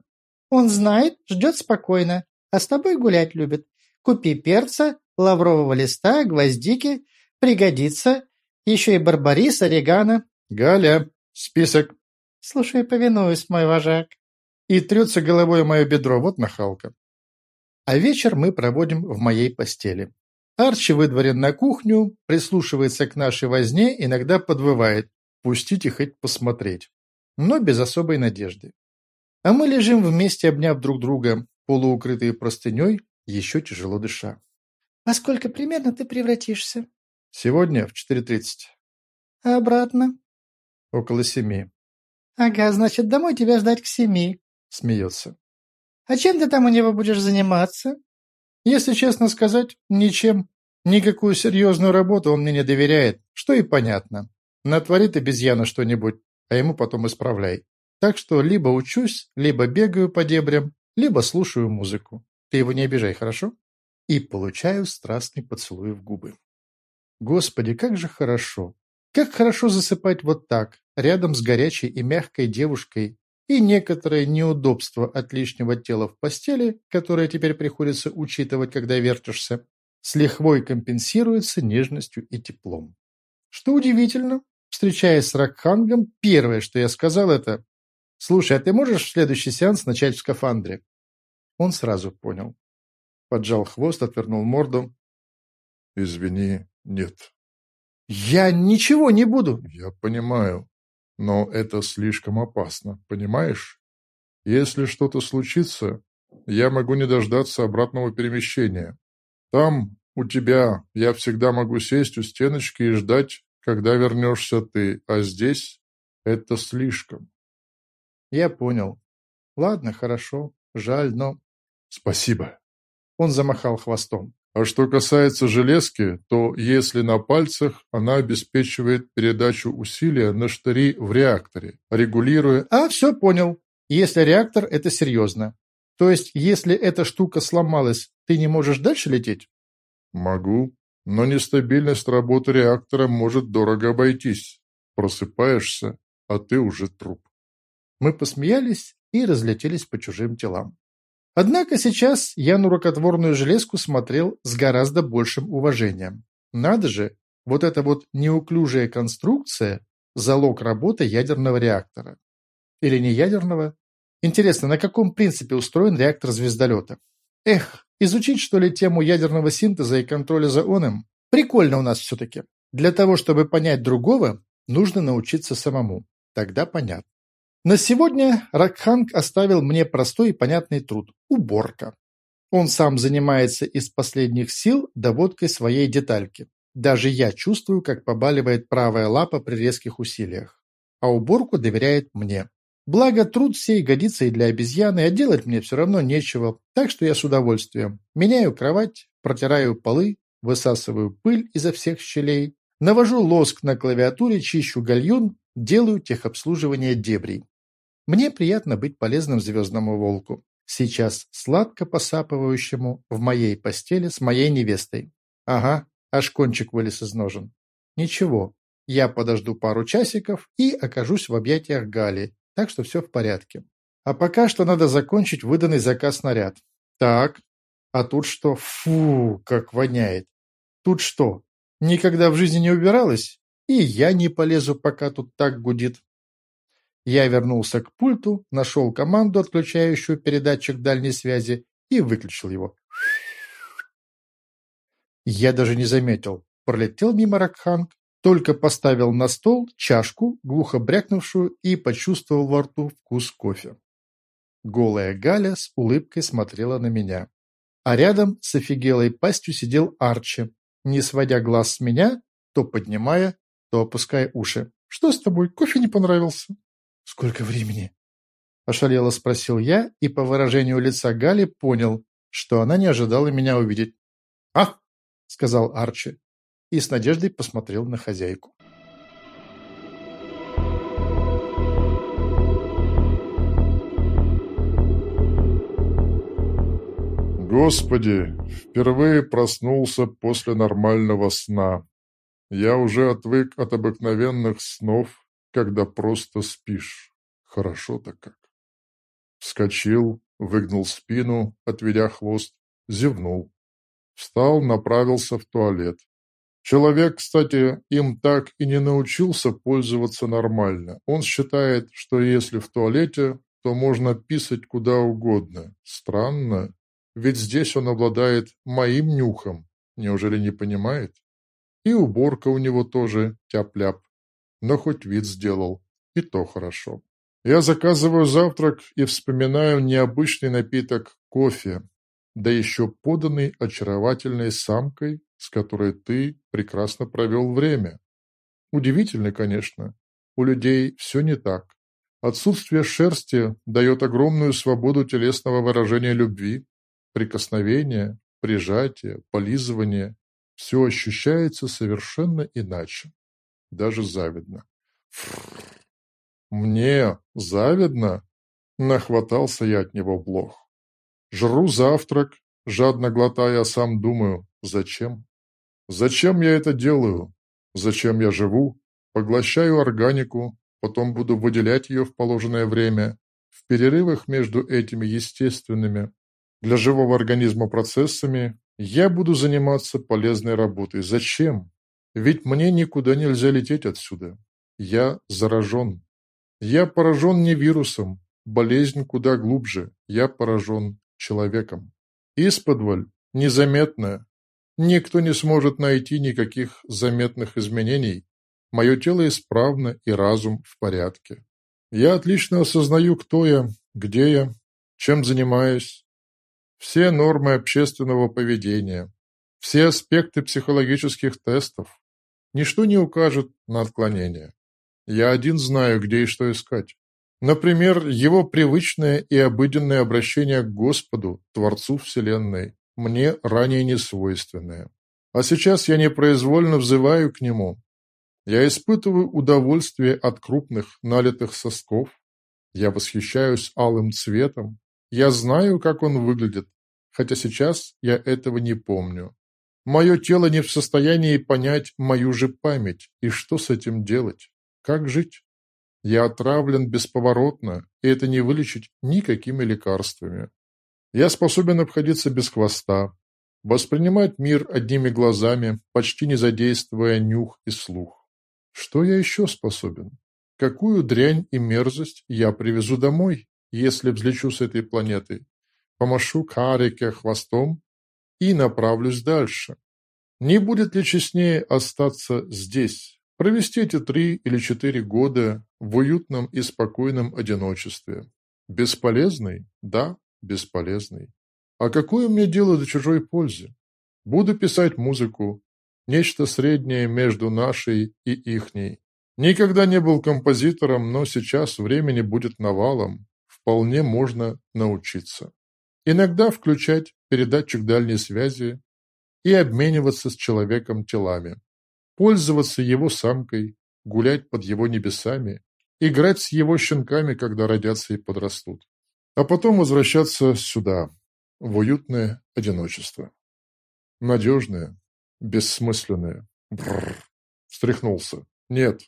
Он знает, ждет спокойно, а с тобой гулять любит. Купи перца, лаврового листа, гвоздики, пригодится. Еще и барбарис, орегано. Галя, список. Слушай, повинуюсь, мой вожак. И трется головой мое бедро, вот нахалка. А вечер мы проводим в моей постели. Арчи выдворен на кухню, прислушивается к нашей возне, иногда подвывает. Пустите хоть посмотреть. Но без особой надежды. А мы лежим вместе, обняв друг друга, полуукрытые простыней, еще тяжело дыша. «Во сколько примерно ты превратишься?» «Сегодня в 4.30». «А обратно?» «Около семи». «Ага, значит, домой тебя ждать к семи», — смеется. «А чем ты там у него будешь заниматься?» «Если честно сказать, ничем. Никакую серьезную работу он мне не доверяет, что и понятно. Натворит обезьяна что-нибудь, а ему потом исправляй. Так что либо учусь, либо бегаю по дебрям, либо слушаю музыку. Ты его не обижай, хорошо? И получаю страстный поцелуй в губы. Господи, как же хорошо. Как хорошо засыпать вот так, рядом с горячей и мягкой девушкой, и некоторое неудобство от лишнего тела в постели, которое теперь приходится учитывать, когда вертишься, с лихвой компенсируется нежностью и теплом. Что удивительно, встречаясь с Ракхангом, первое, что я сказал, это «Слушай, а ты можешь в следующий сеанс начать в скафандре?» Он сразу понял. Поджал хвост, отвернул морду. «Извини, нет». «Я ничего не буду!» «Я понимаю, но это слишком опасно, понимаешь? Если что-то случится, я могу не дождаться обратного перемещения. Там, у тебя, я всегда могу сесть у стеночки и ждать, когда вернешься ты, а здесь это слишком. Я понял. Ладно, хорошо. Жаль, но... Спасибо. Он замахал хвостом. А что касается железки, то если на пальцах, она обеспечивает передачу усилия на штыри в реакторе, регулируя... А, все понял. Если реактор, это серьезно. То есть, если эта штука сломалась, ты не можешь дальше лететь? Могу, но нестабильность работы реактора может дорого обойтись. Просыпаешься, а ты уже труп. Мы посмеялись и разлетелись по чужим телам. Однако сейчас я на рукотворную железку смотрел с гораздо большим уважением. Надо же, вот эта вот неуклюжая конструкция – залог работы ядерного реактора. Или не ядерного? Интересно, на каком принципе устроен реактор звездолета? Эх, изучить что ли тему ядерного синтеза и контроля за оном? Прикольно у нас все-таки. Для того, чтобы понять другого, нужно научиться самому. Тогда понятно. На сегодня Ракханг оставил мне простой и понятный труд – уборка. Он сам занимается из последних сил доводкой своей детальки. Даже я чувствую, как побаливает правая лапа при резких усилиях. А уборку доверяет мне. Благо, труд сей годится и для обезьяны, а делать мне все равно нечего, так что я с удовольствием меняю кровать, протираю полы, высасываю пыль изо всех щелей, навожу лоск на клавиатуре, чищу гальюн, делаю техобслуживание дебрей. Мне приятно быть полезным звездному волку, сейчас сладко посапывающему в моей постели с моей невестой. Ага, аж кончик вылез из ножен. Ничего, я подожду пару часиков и окажусь в объятиях Гали, так что все в порядке. А пока что надо закончить выданный заказ снаряд. Так, а тут что? Фу, как воняет. Тут что, никогда в жизни не убиралась? И я не полезу, пока тут так гудит. Я вернулся к пульту, нашел команду, отключающую передатчик дальней связи, и выключил его. Я даже не заметил. Пролетел мимо Ракханг, только поставил на стол чашку, глухо брякнувшую, и почувствовал во рту вкус кофе. Голая Галя с улыбкой смотрела на меня. А рядом с офигелой пастью сидел Арчи, не сводя глаз с меня, то поднимая, то опуская уши. «Что с тобой? Кофе не понравился?» «Сколько времени?» Ошалело спросил я и по выражению лица Гали понял, что она не ожидала меня увидеть. «А!» — сказал Арчи и с надеждой посмотрел на хозяйку. Господи, впервые проснулся после нормального сна. Я уже отвык от обыкновенных снов, когда просто спишь. Хорошо-то как. Вскочил, выгнул спину, отведя хвост, зевнул. Встал, направился в туалет. Человек, кстати, им так и не научился пользоваться нормально. Он считает, что если в туалете, то можно писать куда угодно. Странно, ведь здесь он обладает моим нюхом. Неужели не понимает? И уборка у него тоже тяп-ляп. Но хоть вид сделал, и то хорошо. Я заказываю завтрак и вспоминаю необычный напиток кофе, да еще поданный очаровательной самкой с которой ты прекрасно провел время. Удивительно, конечно. У людей все не так. Отсутствие шерсти дает огромную свободу телесного выражения любви, прикосновения, прижатия, полизывания. Все ощущается совершенно иначе. Даже завидно. Мне завидно? Нахватался я от него блох. Жру завтрак, жадно глотая, сам думаю, зачем? Зачем я это делаю? Зачем я живу? Поглощаю органику, потом буду выделять ее в положенное время. В перерывах между этими естественными для живого организма процессами я буду заниматься полезной работой. Зачем? Ведь мне никуда нельзя лететь отсюда. Я заражен. Я поражен не вирусом, болезнь куда глубже. Я поражен человеком. Исподволь, незаметно, Никто не сможет найти никаких заметных изменений. Мое тело исправно и разум в порядке. Я отлично осознаю, кто я, где я, чем занимаюсь. Все нормы общественного поведения, все аспекты психологических тестов. Ничто не укажет на отклонение. Я один знаю, где и что искать. Например, его привычное и обыденное обращение к Господу, Творцу Вселенной, мне ранее не свойственное. А сейчас я непроизвольно взываю к нему. Я испытываю удовольствие от крупных налитых сосков. Я восхищаюсь алым цветом. Я знаю, как он выглядит, хотя сейчас я этого не помню. Мое тело не в состоянии понять мою же память, и что с этим делать? Как жить? Я отравлен бесповоротно, и это не вылечить никакими лекарствами. Я способен обходиться без хвоста, воспринимать мир одними глазами, почти не задействуя нюх и слух. Что я еще способен? Какую дрянь и мерзость я привезу домой, если взлечу с этой планеты? Помашу карике хвостом и направлюсь дальше. Не будет ли честнее остаться здесь, провести эти три или четыре года в уютном и спокойном одиночестве? Бесполезный? Да, бесполезный. А какое мне дело до чужой пользы? Буду писать музыку, нечто среднее между нашей и ихней. Никогда не был композитором, но сейчас времени будет навалом. Вполне можно научиться. Иногда включать передатчик дальней связи и обмениваться с человеком телами. Пользоваться его самкой, гулять под его небесами, играть с его щенками, когда родятся и подрастут а потом возвращаться сюда, в уютное одиночество. Надежное, бессмысленное. Бррр. Встряхнулся. Нет,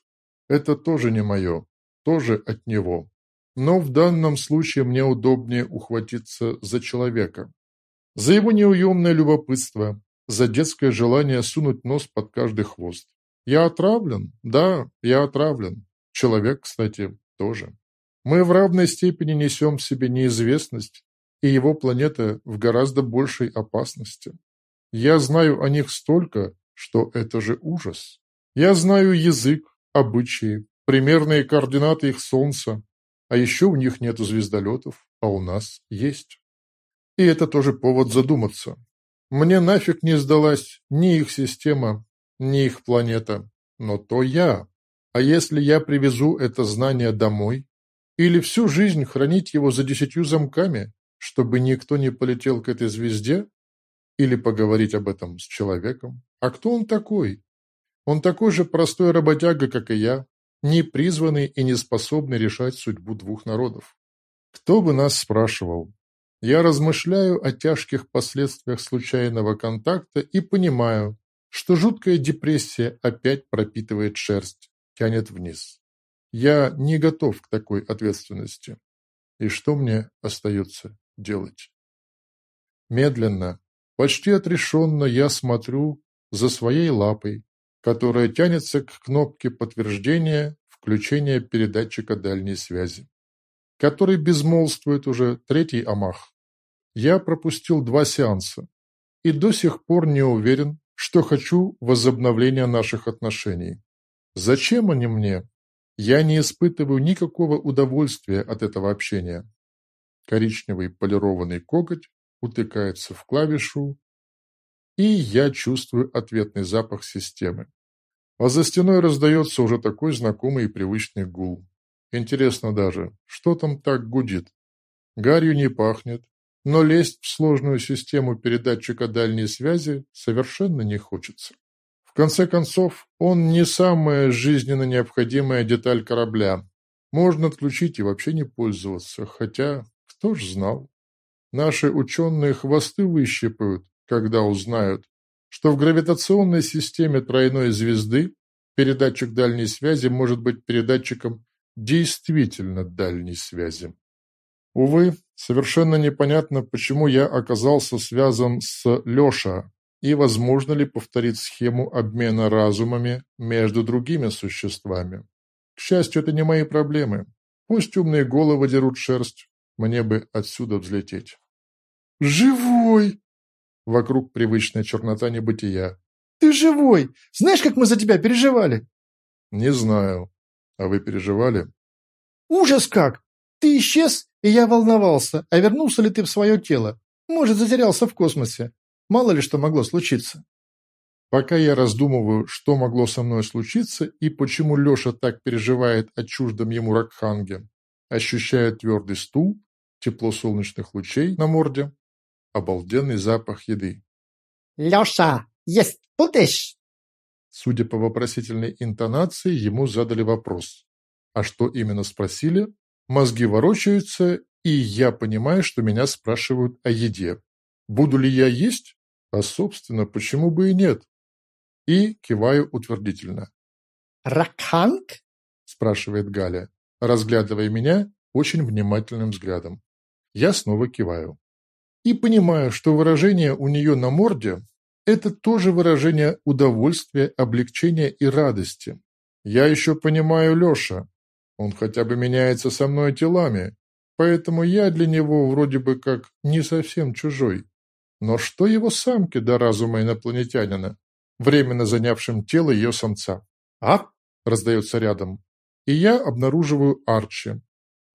это тоже не мое, тоже от него. Но в данном случае мне удобнее ухватиться за человека. За его неуемное любопытство, за детское желание сунуть нос под каждый хвост. Я отравлен? Да, я отравлен. Человек, кстати, тоже. Мы в равной степени несем в себе неизвестность и его планета в гораздо большей опасности. Я знаю о них столько, что это же ужас. Я знаю язык, обычаи, примерные координаты их Солнца, а еще у них нету звездолетов, а у нас есть. И это тоже повод задуматься. Мне нафиг не сдалась ни их система, ни их планета, но то я. А если я привезу это знание домой? Или всю жизнь хранить его за десятью замками, чтобы никто не полетел к этой звезде? Или поговорить об этом с человеком? А кто он такой? Он такой же простой работяга, как и я, не призванный и не способный решать судьбу двух народов. Кто бы нас спрашивал? Я размышляю о тяжких последствиях случайного контакта и понимаю, что жуткая депрессия опять пропитывает шерсть, тянет вниз. Я не готов к такой ответственности. И что мне остается делать? Медленно, почти отрешенно я смотрю за своей лапой, которая тянется к кнопке подтверждения включения передатчика дальней связи, который безмолвствует уже третий амах. Я пропустил два сеанса и до сих пор не уверен, что хочу возобновления наших отношений. Зачем они мне? Я не испытываю никакого удовольствия от этого общения. Коричневый полированный коготь утыкается в клавишу, и я чувствую ответный запах системы. А за стеной раздается уже такой знакомый и привычный гул. Интересно даже, что там так гудит? Гарью не пахнет, но лезть в сложную систему передатчика дальней связи совершенно не хочется. В конце концов, он не самая жизненно необходимая деталь корабля. Можно отключить и вообще не пользоваться, хотя кто ж знал. Наши ученые хвосты выщипают, когда узнают, что в гравитационной системе тройной звезды передатчик дальней связи может быть передатчиком действительно дальней связи. Увы, совершенно непонятно, почему я оказался связан с Леша, и возможно ли повторить схему обмена разумами между другими существами. К счастью, это не мои проблемы. Пусть умные головы дерут шерсть, мне бы отсюда взлететь. «Живой!» Вокруг привычная чернота небытия. «Ты живой! Знаешь, как мы за тебя переживали?» «Не знаю. А вы переживали?» «Ужас как! Ты исчез, и я волновался, а вернулся ли ты в свое тело? Может, затерялся в космосе. Мало ли что могло случиться». Пока я раздумываю, что могло со мной случиться и почему Леша так переживает о чуждом ему Ракханге, ощущая твердый стул, тепло солнечных лучей на морде, обалденный запах еды. «Леша, есть будешь?» Судя по вопросительной интонации, ему задали вопрос. А что именно спросили, Мозги ворочаются, и я понимаю, что меня спрашивают о еде. Буду ли я есть? А, собственно, почему бы и нет? И киваю утвердительно. «Ракханг?» – спрашивает Галя, разглядывая меня очень внимательным взглядом. Я снова киваю. И понимаю, что выражение у нее на морде – это тоже выражение удовольствия, облегчения и радости. Я еще понимаю Леша, он хотя бы меняется со мной телами, поэтому я для него вроде бы как не совсем чужой. Но что его самке до разума инопланетянина, временно занявшим тело ее самца? «А?» – раздается рядом. И я обнаруживаю Арчи,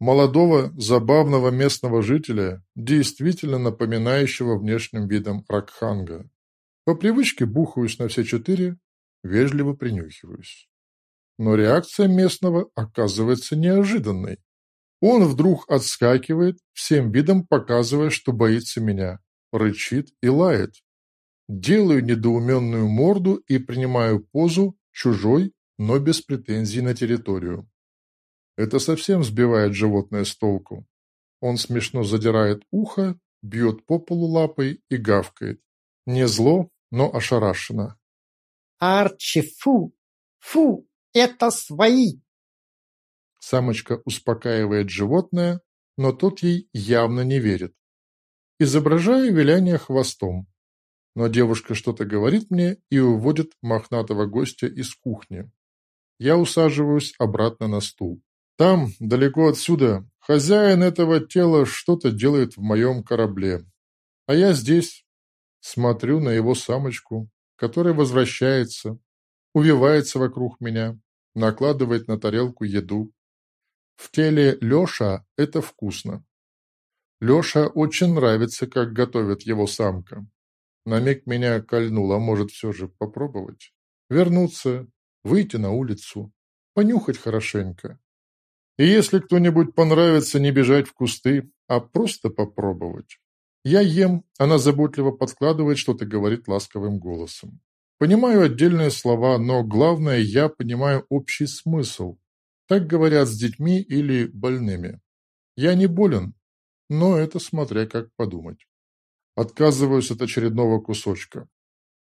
молодого, забавного местного жителя, действительно напоминающего внешним видом Ракханга. По привычке бухаюсь на все четыре, вежливо принюхиваюсь. Но реакция местного оказывается неожиданной. Он вдруг отскакивает, всем видом показывая, что боится меня, рычит и лает. Делаю недоуменную морду и принимаю позу чужой, но без претензий на территорию. Это совсем сбивает животное с толку. Он смешно задирает ухо, бьет по полу лапой и гавкает. Не зло, но ошарашенно. «Арчи, фу! Фу! Это свои!» Самочка успокаивает животное, но тот ей явно не верит. Изображаю виляние хвостом. Но девушка что-то говорит мне и уводит мохнатого гостя из кухни. Я усаживаюсь обратно на стул. Там, далеко отсюда, Хозяин этого тела что-то делает в моем корабле. А я здесь смотрю на его самочку, которая возвращается, увивается вокруг меня, накладывает на тарелку еду. В теле Леша это вкусно. Леша очень нравится, как готовит его самка. На миг меня кольнуло, может все же попробовать. Вернуться, выйти на улицу, понюхать хорошенько. И если кто-нибудь понравится, не бежать в кусты, а просто попробовать. Я ем, она заботливо подкладывает что-то, говорит ласковым голосом. Понимаю отдельные слова, но главное, я понимаю общий смысл. Так говорят с детьми или больными. Я не болен, но это смотря как подумать. Отказываюсь от очередного кусочка.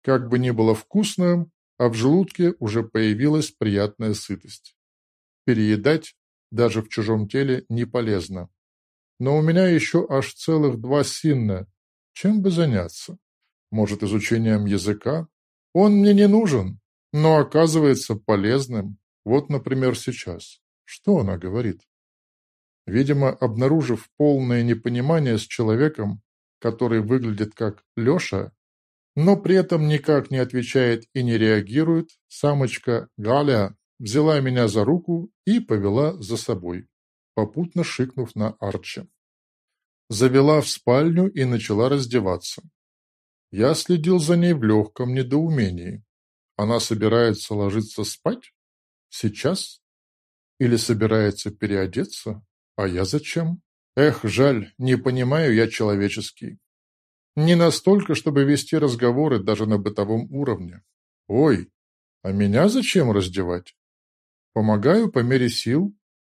Как бы ни было вкусно, а в желудке уже появилась приятная сытость. Переедать даже в чужом теле не полезно. Но у меня еще аж целых два синна. Чем бы заняться? Может, изучением языка? Он мне не нужен, но оказывается полезным. Вот, например, сейчас. Что она говорит? Видимо, обнаружив полное непонимание с человеком, который выглядит как Леша, но при этом никак не отвечает и не реагирует, самочка Галя взяла меня за руку и повела за собой, попутно шикнув на Арчи. Завела в спальню и начала раздеваться. Я следил за ней в легком недоумении. Она собирается ложиться спать? Сейчас? Или собирается переодеться? А я зачем? Эх, жаль, не понимаю я человеческий. Не настолько, чтобы вести разговоры даже на бытовом уровне. Ой, а меня зачем раздевать? Помогаю по мере сил,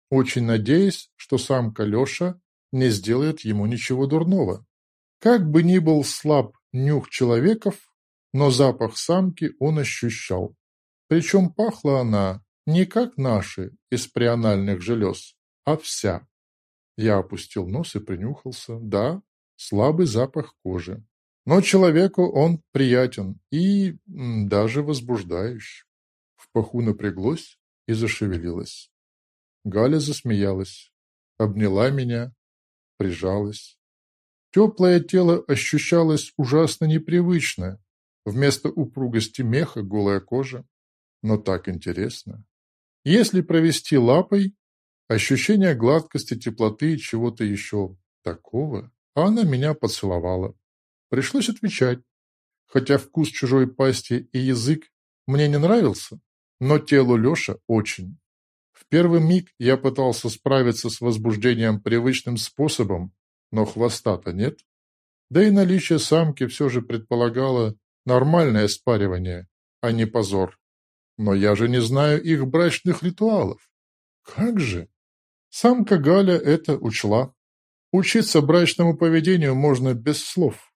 очень надеясь, что самка Леша не сделает ему ничего дурного. Как бы ни был слаб нюх человеков, но запах самки он ощущал. Причем пахла она не как наши из преанальных желез, а вся. Я опустил нос и принюхался. Да, слабый запах кожи. Но человеку он приятен и даже возбуждающий. В паху напряглось и зашевелилась. Галя засмеялась, обняла меня, прижалась. Теплое тело ощущалось ужасно непривычно. Вместо упругости меха голая кожа. Но так интересно. Если провести лапой, ощущение гладкости, теплоты и чего-то еще такого, а она меня поцеловала. Пришлось отвечать. Хотя вкус чужой пасти и язык мне не нравился, но телу Леша очень. В первый миг я пытался справиться с возбуждением привычным способом, но хвоста-то нет. Да и наличие самки все же предполагало нормальное спаривание, а не позор. Но я же не знаю их брачных ритуалов. Как же? Самка Галя это учла. Учиться брачному поведению можно без слов.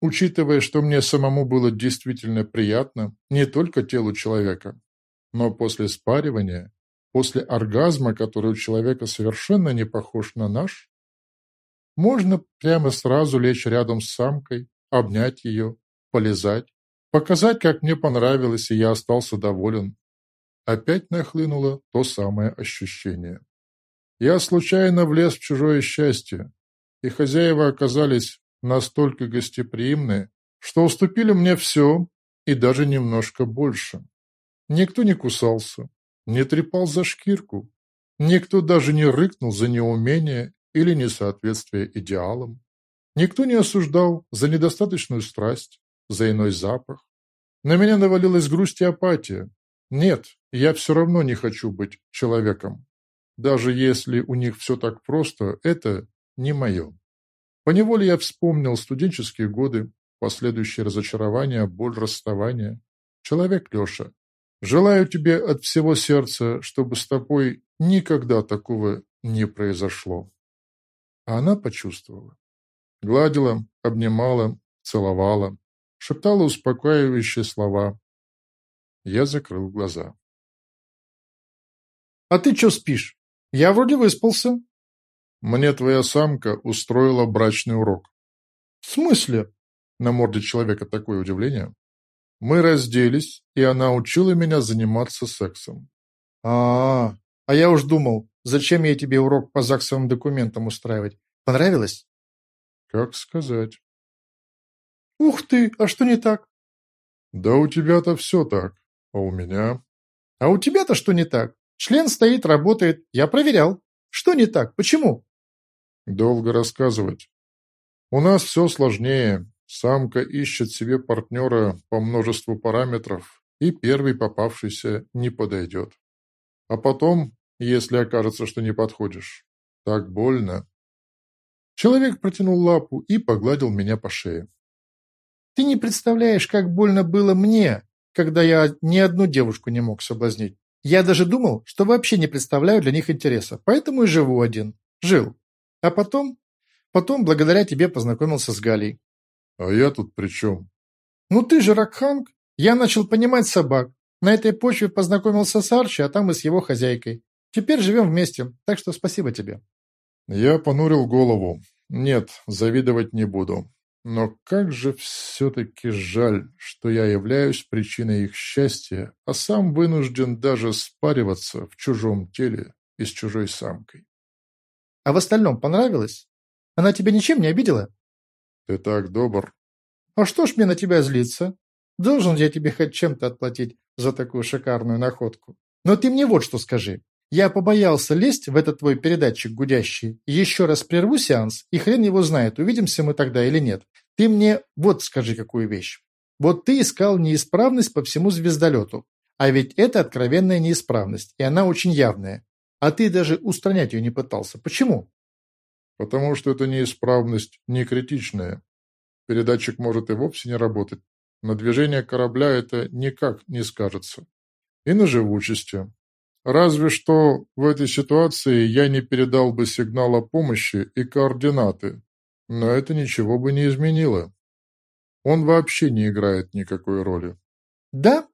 Учитывая, что мне самому было действительно приятно не только телу человека, но после спаривания, после оргазма, который у человека совершенно не похож на наш, можно прямо сразу лечь рядом с самкой, обнять ее, полезать, показать, как мне понравилось, и я остался доволен. Опять нахлынуло то самое ощущение. Я случайно влез в чужое счастье, и хозяева оказались настолько гостеприимны, что уступили мне все и даже немножко больше. Никто не кусался, не трепал за шкирку, никто даже не рыкнул за неумение или несоответствие идеалам. Никто не осуждал за недостаточную страсть, за иной запах. На меня навалилась грусть и апатия. Нет, я все равно не хочу быть человеком. Даже если у них все так просто, это не мое. Поневоле я вспомнил студенческие годы, последующие разочарования, боль расставания. Человек Леша, Желаю тебе от всего сердца, чтобы с тобой никогда такого не произошло. А она почувствовала. Гладила, обнимала, целовала, шептала успокаивающие слова. Я закрыл глаза. «А ты что спишь? Я вроде выспался». «Мне твоя самка устроила брачный урок». «В смысле?» На морде человека такое удивление. Мы разделись, и она учила меня заниматься сексом. А, -а, -а. а я уж думал, Зачем я тебе урок по ЗАГСовым документам устраивать? Понравилось? Как сказать? Ух ты, а что не так? Да у тебя-то все так, а у меня... А у тебя-то что не так? Член стоит, работает. Я проверял. Что не так? Почему? Долго рассказывать. У нас все сложнее. Самка ищет себе партнера по множеству параметров, и первый попавшийся не подойдет. А потом, если окажется, что не подходишь, так больно. Человек протянул лапу и погладил меня по шее. Ты не представляешь, как больно было мне, когда я ни одну девушку не мог соблазнить. Я даже думал, что вообще не представляю для них интереса, поэтому и живу один. Жил. А потом Потом, благодаря тебе, познакомился с Галей. А я тут при чем? Ну ты же Ракханг. Я начал понимать собак. На этой почве познакомился с Арчи, а там и с его хозяйкой. Теперь живем вместе, так что спасибо тебе. Я понурил голову. Нет, завидовать не буду. Но как же все-таки жаль, что я являюсь причиной их счастья, а сам вынужден даже спариваться в чужом теле и с чужой самкой. А в остальном понравилось? Она тебя ничем не обидела?» «Ты так добр». «А что ж мне на тебя злиться? Должен я тебе хоть чем-то отплатить за такую шикарную находку. Но ты мне вот что скажи. Я побоялся лезть в этот твой передатчик гудящий. Еще раз прерву сеанс, и хрен его знает, увидимся мы тогда или нет. Ты мне вот скажи какую вещь. Вот ты искал неисправность по всему звездолету. А ведь это откровенная неисправность, и она очень явная. А ты даже устранять ее не пытался. Почему? Потому что эта неисправность не критичная. Передатчик может и вовсе не работать. На движение корабля это никак не скажется. И на живучести. Разве что в этой ситуации я не передал бы сигнал о помощи и координаты, но это ничего бы не изменило. Он вообще не играет никакой роли. Да?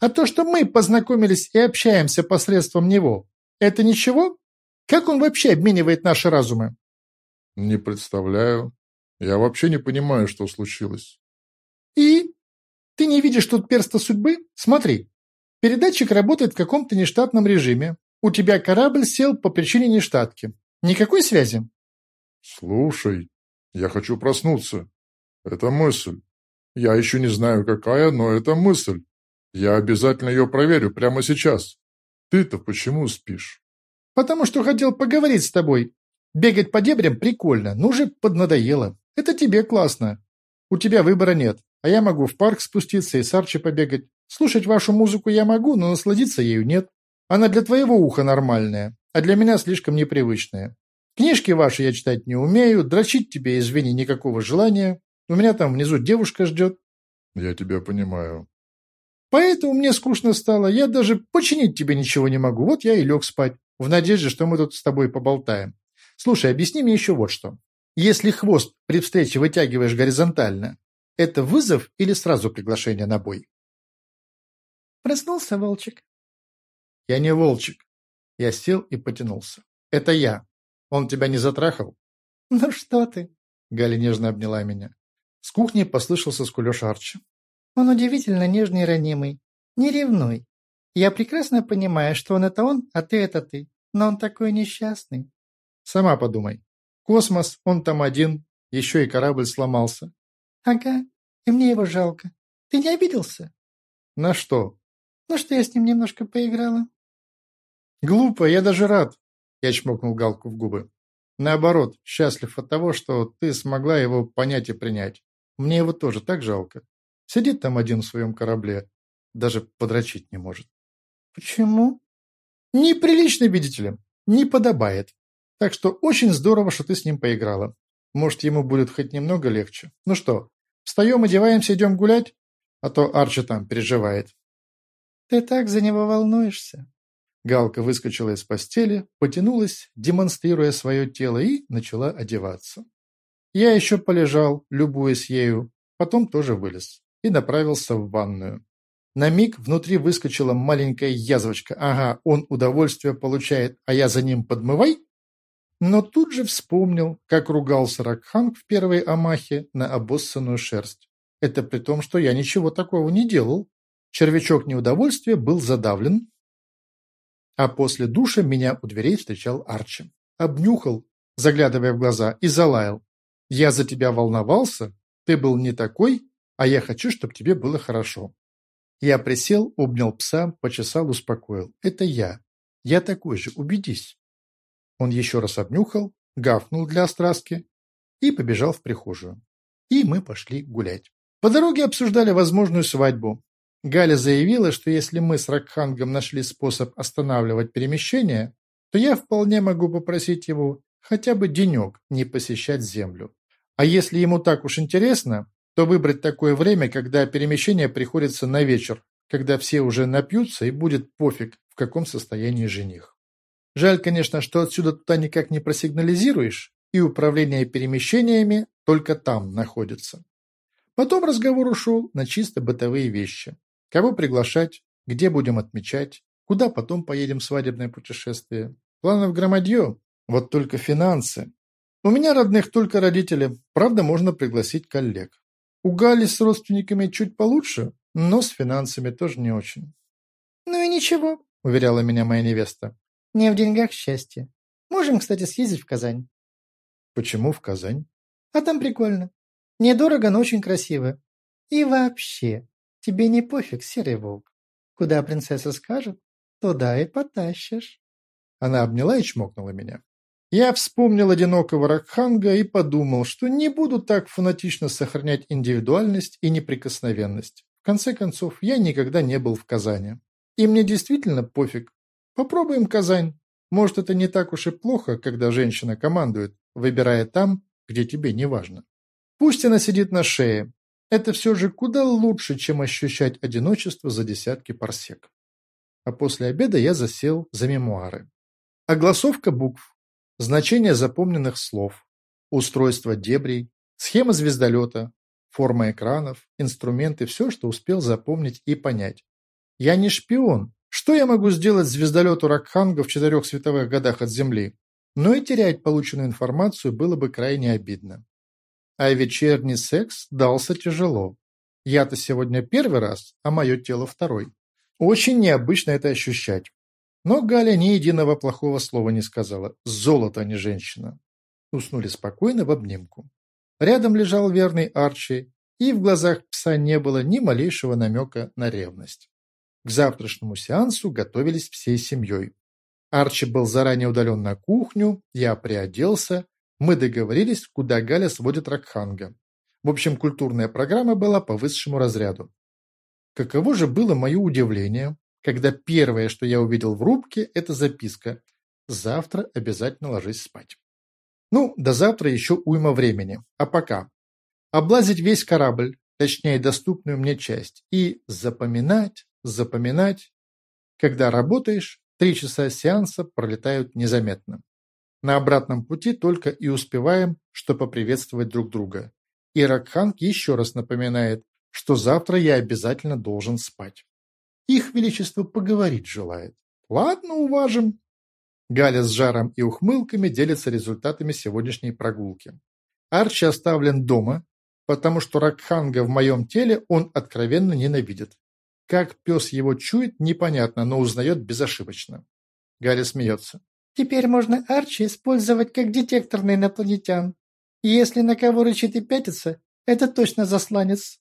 А то, что мы познакомились и общаемся посредством него, это ничего? Как он вообще обменивает наши разумы? Не представляю. Я вообще не понимаю, что случилось. И? Ты не видишь тут перста судьбы? Смотри. Передатчик работает в каком-то нештатном режиме. У тебя корабль сел по причине нештатки. Никакой связи? Слушай, я хочу проснуться. Это мысль. Я еще не знаю, какая, но это мысль. Я обязательно ее проверю прямо сейчас. Ты-то почему спишь? Потому что хотел поговорить с тобой. Бегать по дебрям прикольно, но уже поднадоело. Это тебе классно. У тебя выбора нет, а я могу в парк спуститься и с Арчи побегать. Слушать вашу музыку я могу, но насладиться ею нет. Она для твоего уха нормальная, а для меня слишком непривычная. Книжки ваши я читать не умею, дрочить тебе, извини, никакого желания. У меня там внизу девушка ждет. Я тебя понимаю. Поэтому мне скучно стало, я даже починить тебе ничего не могу. Вот я и лег спать, в надежде, что мы тут с тобой поболтаем. Слушай, объясни мне еще вот что. Если хвост при встрече вытягиваешь горизонтально, это вызов или сразу приглашение на бой? Проснулся волчик. Я не волчик. Я сел и потянулся. Это я. Он тебя не затрахал? Ну что ты? Галя нежно обняла меня. С кухни послышался скулеж Арчи. Он удивительно нежный и ранимый. Не ревнуй. Я прекрасно понимаю, что он это он, а ты это ты. Но он такой несчастный. Сама подумай. Космос, он там один, еще и корабль сломался. Ага, и мне его жалко. Ты не обиделся? На что? Ну, что я с ним немножко поиграла. Глупо, я даже рад. Я чмокнул Галку в губы. Наоборот, счастлив от того, что ты смогла его понять и принять. Мне его тоже так жалко. Сидит там один в своем корабле, даже подрочить не может. Почему? Неприлично, видите ли. Не подобает. Так что очень здорово, что ты с ним поиграла. Может, ему будет хоть немного легче. Ну что, встаем, одеваемся, идем гулять? А то Арчи там переживает. Ты так за него волнуешься. Галка выскочила из постели, потянулась, демонстрируя свое тело, и начала одеваться. Я еще полежал, любуясь ею, потом тоже вылез и направился в ванную. На миг внутри выскочила маленькая язвочка. Ага, он удовольствие получает, а я за ним подмывай? Но тут же вспомнил, как ругался Ракханг в первой амахе на обоссанную шерсть. Это при том, что я ничего такого не делал. Червячок неудовольствия был задавлен, А после душа меня у дверей встречал Арчи. Обнюхал, заглядывая в глаза, и залаял. «Я за тебя волновался, ты был не такой, а я хочу, чтобы тебе было хорошо». Я присел, обнял пса, почесал, успокоил. «Это я. Я такой же, убедись». Он еще раз обнюхал, гавкнул для остраски и побежал в прихожую. И мы пошли гулять. По дороге обсуждали возможную свадьбу. Галя заявила, что если мы с Ракхангом нашли способ останавливать перемещение, то я вполне могу попросить его хотя бы денек не посещать Землю. А если ему так уж интересно, то выбрать такое время, когда перемещение приходится на вечер, когда все уже напьются и будет пофиг, в каком состоянии жених. Жаль, конечно, что отсюда туда никак не просигнализируешь, и управление перемещениями только там находится. Потом разговор ушел на чисто бытовые вещи. Кого приглашать, где будем отмечать, куда потом поедем в свадебное путешествие. Планов громадье, вот только финансы. У меня родных только родители, правда, можно пригласить коллег. У Гали с родственниками чуть получше, но с финансами тоже не очень. «Ну и ничего», — уверяла меня моя невеста. «Не в деньгах счастье. Можем, кстати, съездить в Казань». «Почему в Казань?» «А там прикольно. Недорого, но очень красиво. И вообще, тебе не пофиг, серый волк. Куда принцесса скажет, туда и потащишь». Она обняла и чмокнула меня. Я вспомнил одинокого Ракханга и подумал, что не буду так фанатично сохранять индивидуальность и неприкосновенность. В конце концов, я никогда не был в Казани. И мне действительно пофиг. Попробуем Казань. Может, это не так уж и плохо, когда женщина командует, выбирая там, где тебе не важно. Пусть она сидит на шее. Это все же куда лучше, чем ощущать одиночество за десятки парсек. А после обеда я засел за мемуары. Огласовка букв, значение запомненных слов, устройство дебрей, схема звездолета, форма экранов, инструменты, все, что успел запомнить и понять. Я не шпион. Что я могу сделать звездолету Ракханга в четырех световых годах от Земли? Но и терять полученную информацию было бы крайне обидно. А вечерний секс дался тяжело. Я-то сегодня первый раз, а мое тело второй. Очень необычно это ощущать. Но Галя ни единого плохого слова не сказала. Золото, а не женщина. Уснули спокойно в обнимку. Рядом лежал верный Арчи, и в глазах пса не было ни малейшего намека на ревность. К завтрашнему сеансу готовились всей семьей. Арчи был заранее удален на кухню, я приоделся, мы договорились, куда Галя сводит Ракханга. В общем, культурная программа была по высшему разряду. Каково же было мое удивление, когда первое, что я увидел в рубке, это записка «Завтра обязательно ложись спать». Ну, до завтра еще уйма времени. А пока. Облазить весь корабль, точнее доступную мне часть, и запоминать, запоминать. Когда работаешь, три часа сеанса пролетают незаметно. На обратном пути только и успеваем, что поприветствовать друг друга. И Ракханг еще раз напоминает, что завтра я обязательно должен спать. Их Величество поговорить желает. Ладно, уважим. Галя с жаром и ухмылками делится результатами сегодняшней прогулки. Арчи оставлен дома, потому что Ракханга в моем теле он откровенно ненавидит. Как пес его чует, непонятно, но узнает безошибочно. Галя смеется. «Теперь можно Арчи использовать как детектор на инопланетян. Если на кого рычит и пятится, это точно засланец».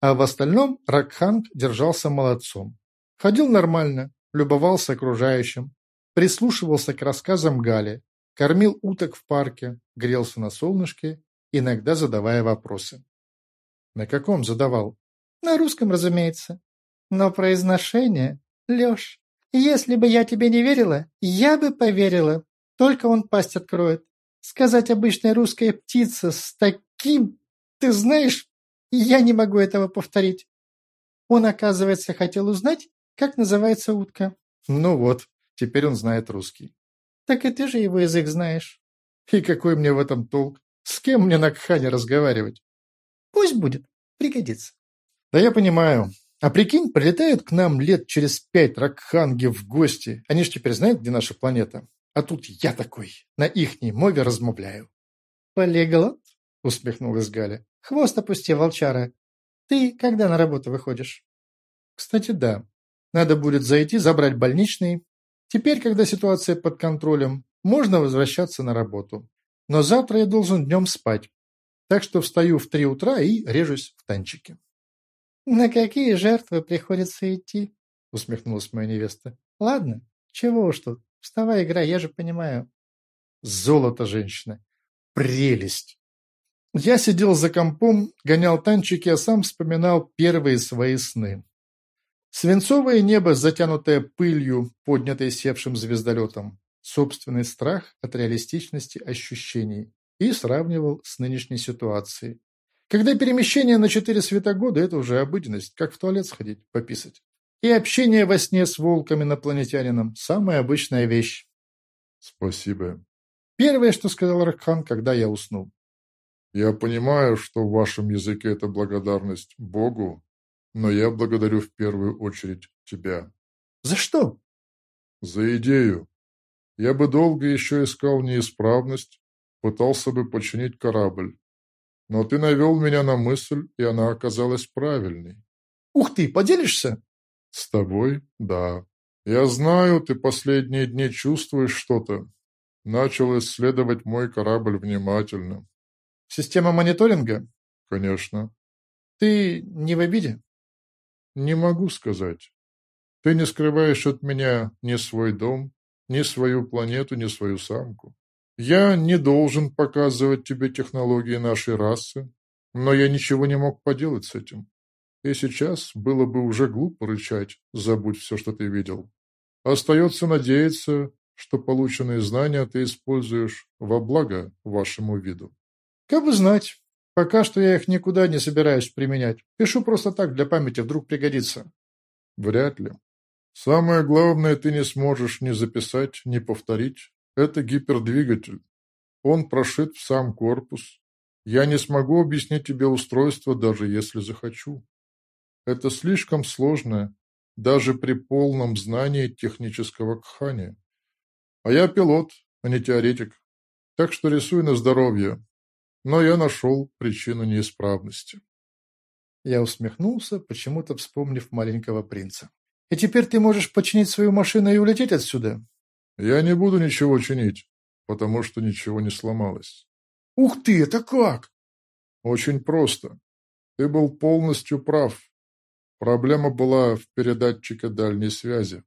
А в остальном Ракханг держался молодцом. Ходил нормально, любовался окружающим, прислушивался к рассказам Гали, кормил уток в парке, грелся на солнышке, иногда задавая вопросы. На каком задавал? На русском, разумеется. Но произношение, Леш, если бы я тебе не верила, я бы поверила. Только он пасть откроет. Сказать обычная русская птица с таким, ты знаешь, я не могу этого повторить. Он, оказывается, хотел узнать, как называется утка. Ну вот, теперь он знает русский. Так и ты же его язык знаешь. И какой мне в этом толк? С кем мне на Кхане разговаривать? Пусть будет, пригодится. Да я понимаю. А прикинь, прилетают к нам лет через пять ракханги в гости. Они же теперь знают, где наша планета. А тут я такой, на ихней мове размовляю. Полиглот? Усмехнулась Галя. Хвост опусти, волчара. Ты когда на работу выходишь? Кстати, да. Надо будет зайти, забрать больничный. Теперь, когда ситуация под контролем, можно возвращаться на работу. Но завтра я должен днем спать. Так что встаю в три утра и режусь в танчике. «На какие жертвы приходится идти?» — усмехнулась моя невеста. «Ладно, чего уж тут. Вставай, играй, я же понимаю». Золото, женщина. Прелесть. Я сидел за компом, гонял танчики, а сам вспоминал первые свои сны. Свинцовое небо, затянутое пылью, поднятой севшим звездолетом. Собственный страх от реалистичности ощущений. И сравнивал с нынешней ситуацией. Когда перемещение на четыре светогода – это уже обыденность, как в туалет сходить, пописать. И общение во сне с волком-инопланетянином – самая обычная вещь. Спасибо. Первое, что сказал Ракхан, когда я уснул. Я понимаю, что в вашем языке это благодарность Богу, но я благодарю в первую очередь тебя. За что? За идею. Я бы долго еще искал неисправность, пытался бы починить корабль. Но ты навел меня на мысль, и она оказалась правильной. Ух ты, поделишься? С тобой? Да. Я знаю, ты последние дни чувствуешь что-то. Начал исследовать мой корабль внимательно. Система мониторинга? Конечно. Ты не в обиде? Не могу сказать. Ты не скрываешь от меня ни свой дом, ни свою планету, ни свою самку. Я не должен показывать тебе технологии нашей расы, но я ничего не мог поделать с этим. И сейчас было бы уже глупо рычать, забудь все, что ты видел. Остается надеяться, что полученные знания ты используешь во благо вашему виду. Как бы знать. Пока что я их никуда не собираюсь применять. Пишу просто так, для памяти, вдруг пригодится. Вряд ли. Самое главное ты не сможешь ни записать, ни повторить. Это гипердвигатель. Он прошит в сам корпус. Я не смогу объяснить тебе устройство, даже если захочу. Это слишком сложно, даже при полном знании технического кхани. А я пилот, а не теоретик. Так что рисуй на здоровье. Но я нашел причину неисправности. Я усмехнулся, почему-то вспомнив маленького принца. «И теперь ты можешь починить свою машину и улететь отсюда?» «Я не буду ничего чинить, потому что ничего не сломалось». «Ух ты, это как?» «Очень просто. Ты был полностью прав. Проблема была в передатчике дальней связи.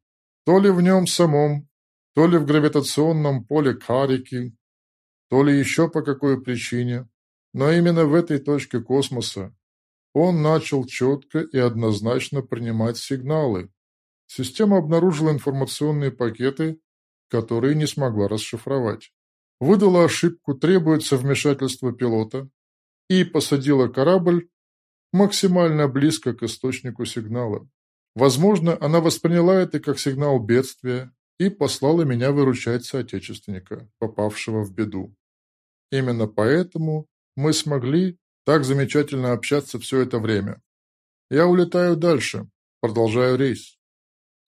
То ли в нем самом, то ли в гравитационном поле Карики, то ли еще по какой причине, но именно в этой точке космоса он начал четко и однозначно принимать сигналы. Система обнаружила информационные пакеты, которые не смогла расшифровать. Выдала ошибку, требуется вмешательство пилота, и посадила корабль максимально близко к источнику сигнала. Возможно, она восприняла это как сигнал бедствия и послала меня выручать соотечественника, попавшего в беду. Именно поэтому мы смогли так замечательно общаться все это время. Я улетаю дальше, продолжаю рейс.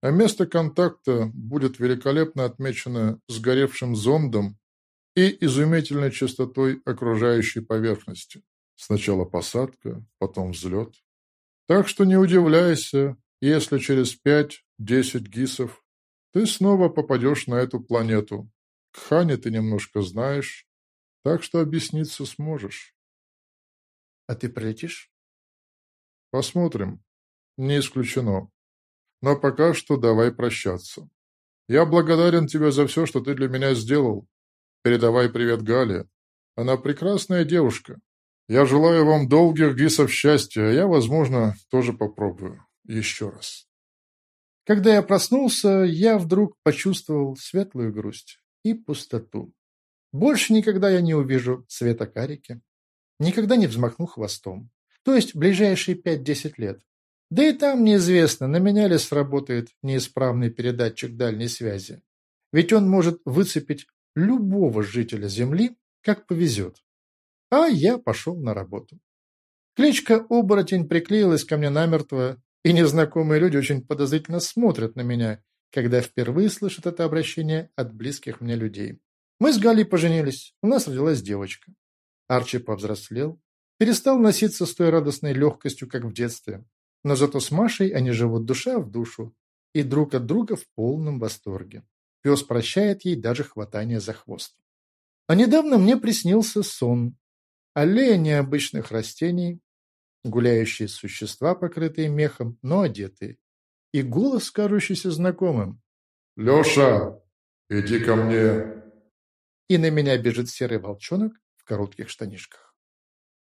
А место контакта будет великолепно отмечено сгоревшим зондом и изумительной чистотой окружающей поверхности. Сначала посадка, потом взлет. Так что не удивляйся, если через пять-десять гисов ты снова попадешь на эту планету. К Хане ты немножко знаешь, так что объясниться сможешь. А ты прилетишь? Посмотрим. Не исключено. Но пока что давай прощаться. Я благодарен тебе за все, что ты для меня сделал. Передавай привет Гале. Она прекрасная девушка. Я желаю вам долгих гисов счастья, а я, возможно, тоже попробую. Еще раз. Когда я проснулся, я вдруг почувствовал светлую грусть и пустоту. Больше никогда я не увижу цвета карики, никогда не взмахну хвостом. То есть ближайшие пять-десять лет. Да и там неизвестно, на меня ли сработает неисправный передатчик дальней связи. Ведь он может выцепить любого жителя Земли, как повезет а я пошел на работу. Кличка «Оборотень» приклеилась ко мне намертво, и незнакомые люди очень подозрительно смотрят на меня, когда впервые слышат это обращение от близких мне людей. Мы с Галей поженились, у нас родилась девочка. Арчи повзрослел, перестал носиться с той радостной легкостью, как в детстве. Но зато с Машей они живут душа в душу и друг от друга в полном восторге. Пес прощает ей даже хватание за хвост. А недавно мне приснился сон. Аллея необычных растений, гуляющие существа, покрытые мехом, но одетые, и голос, кажущийся знакомым. «Леша, иди ко мне!» И на меня бежит серый волчонок в коротких штанишках.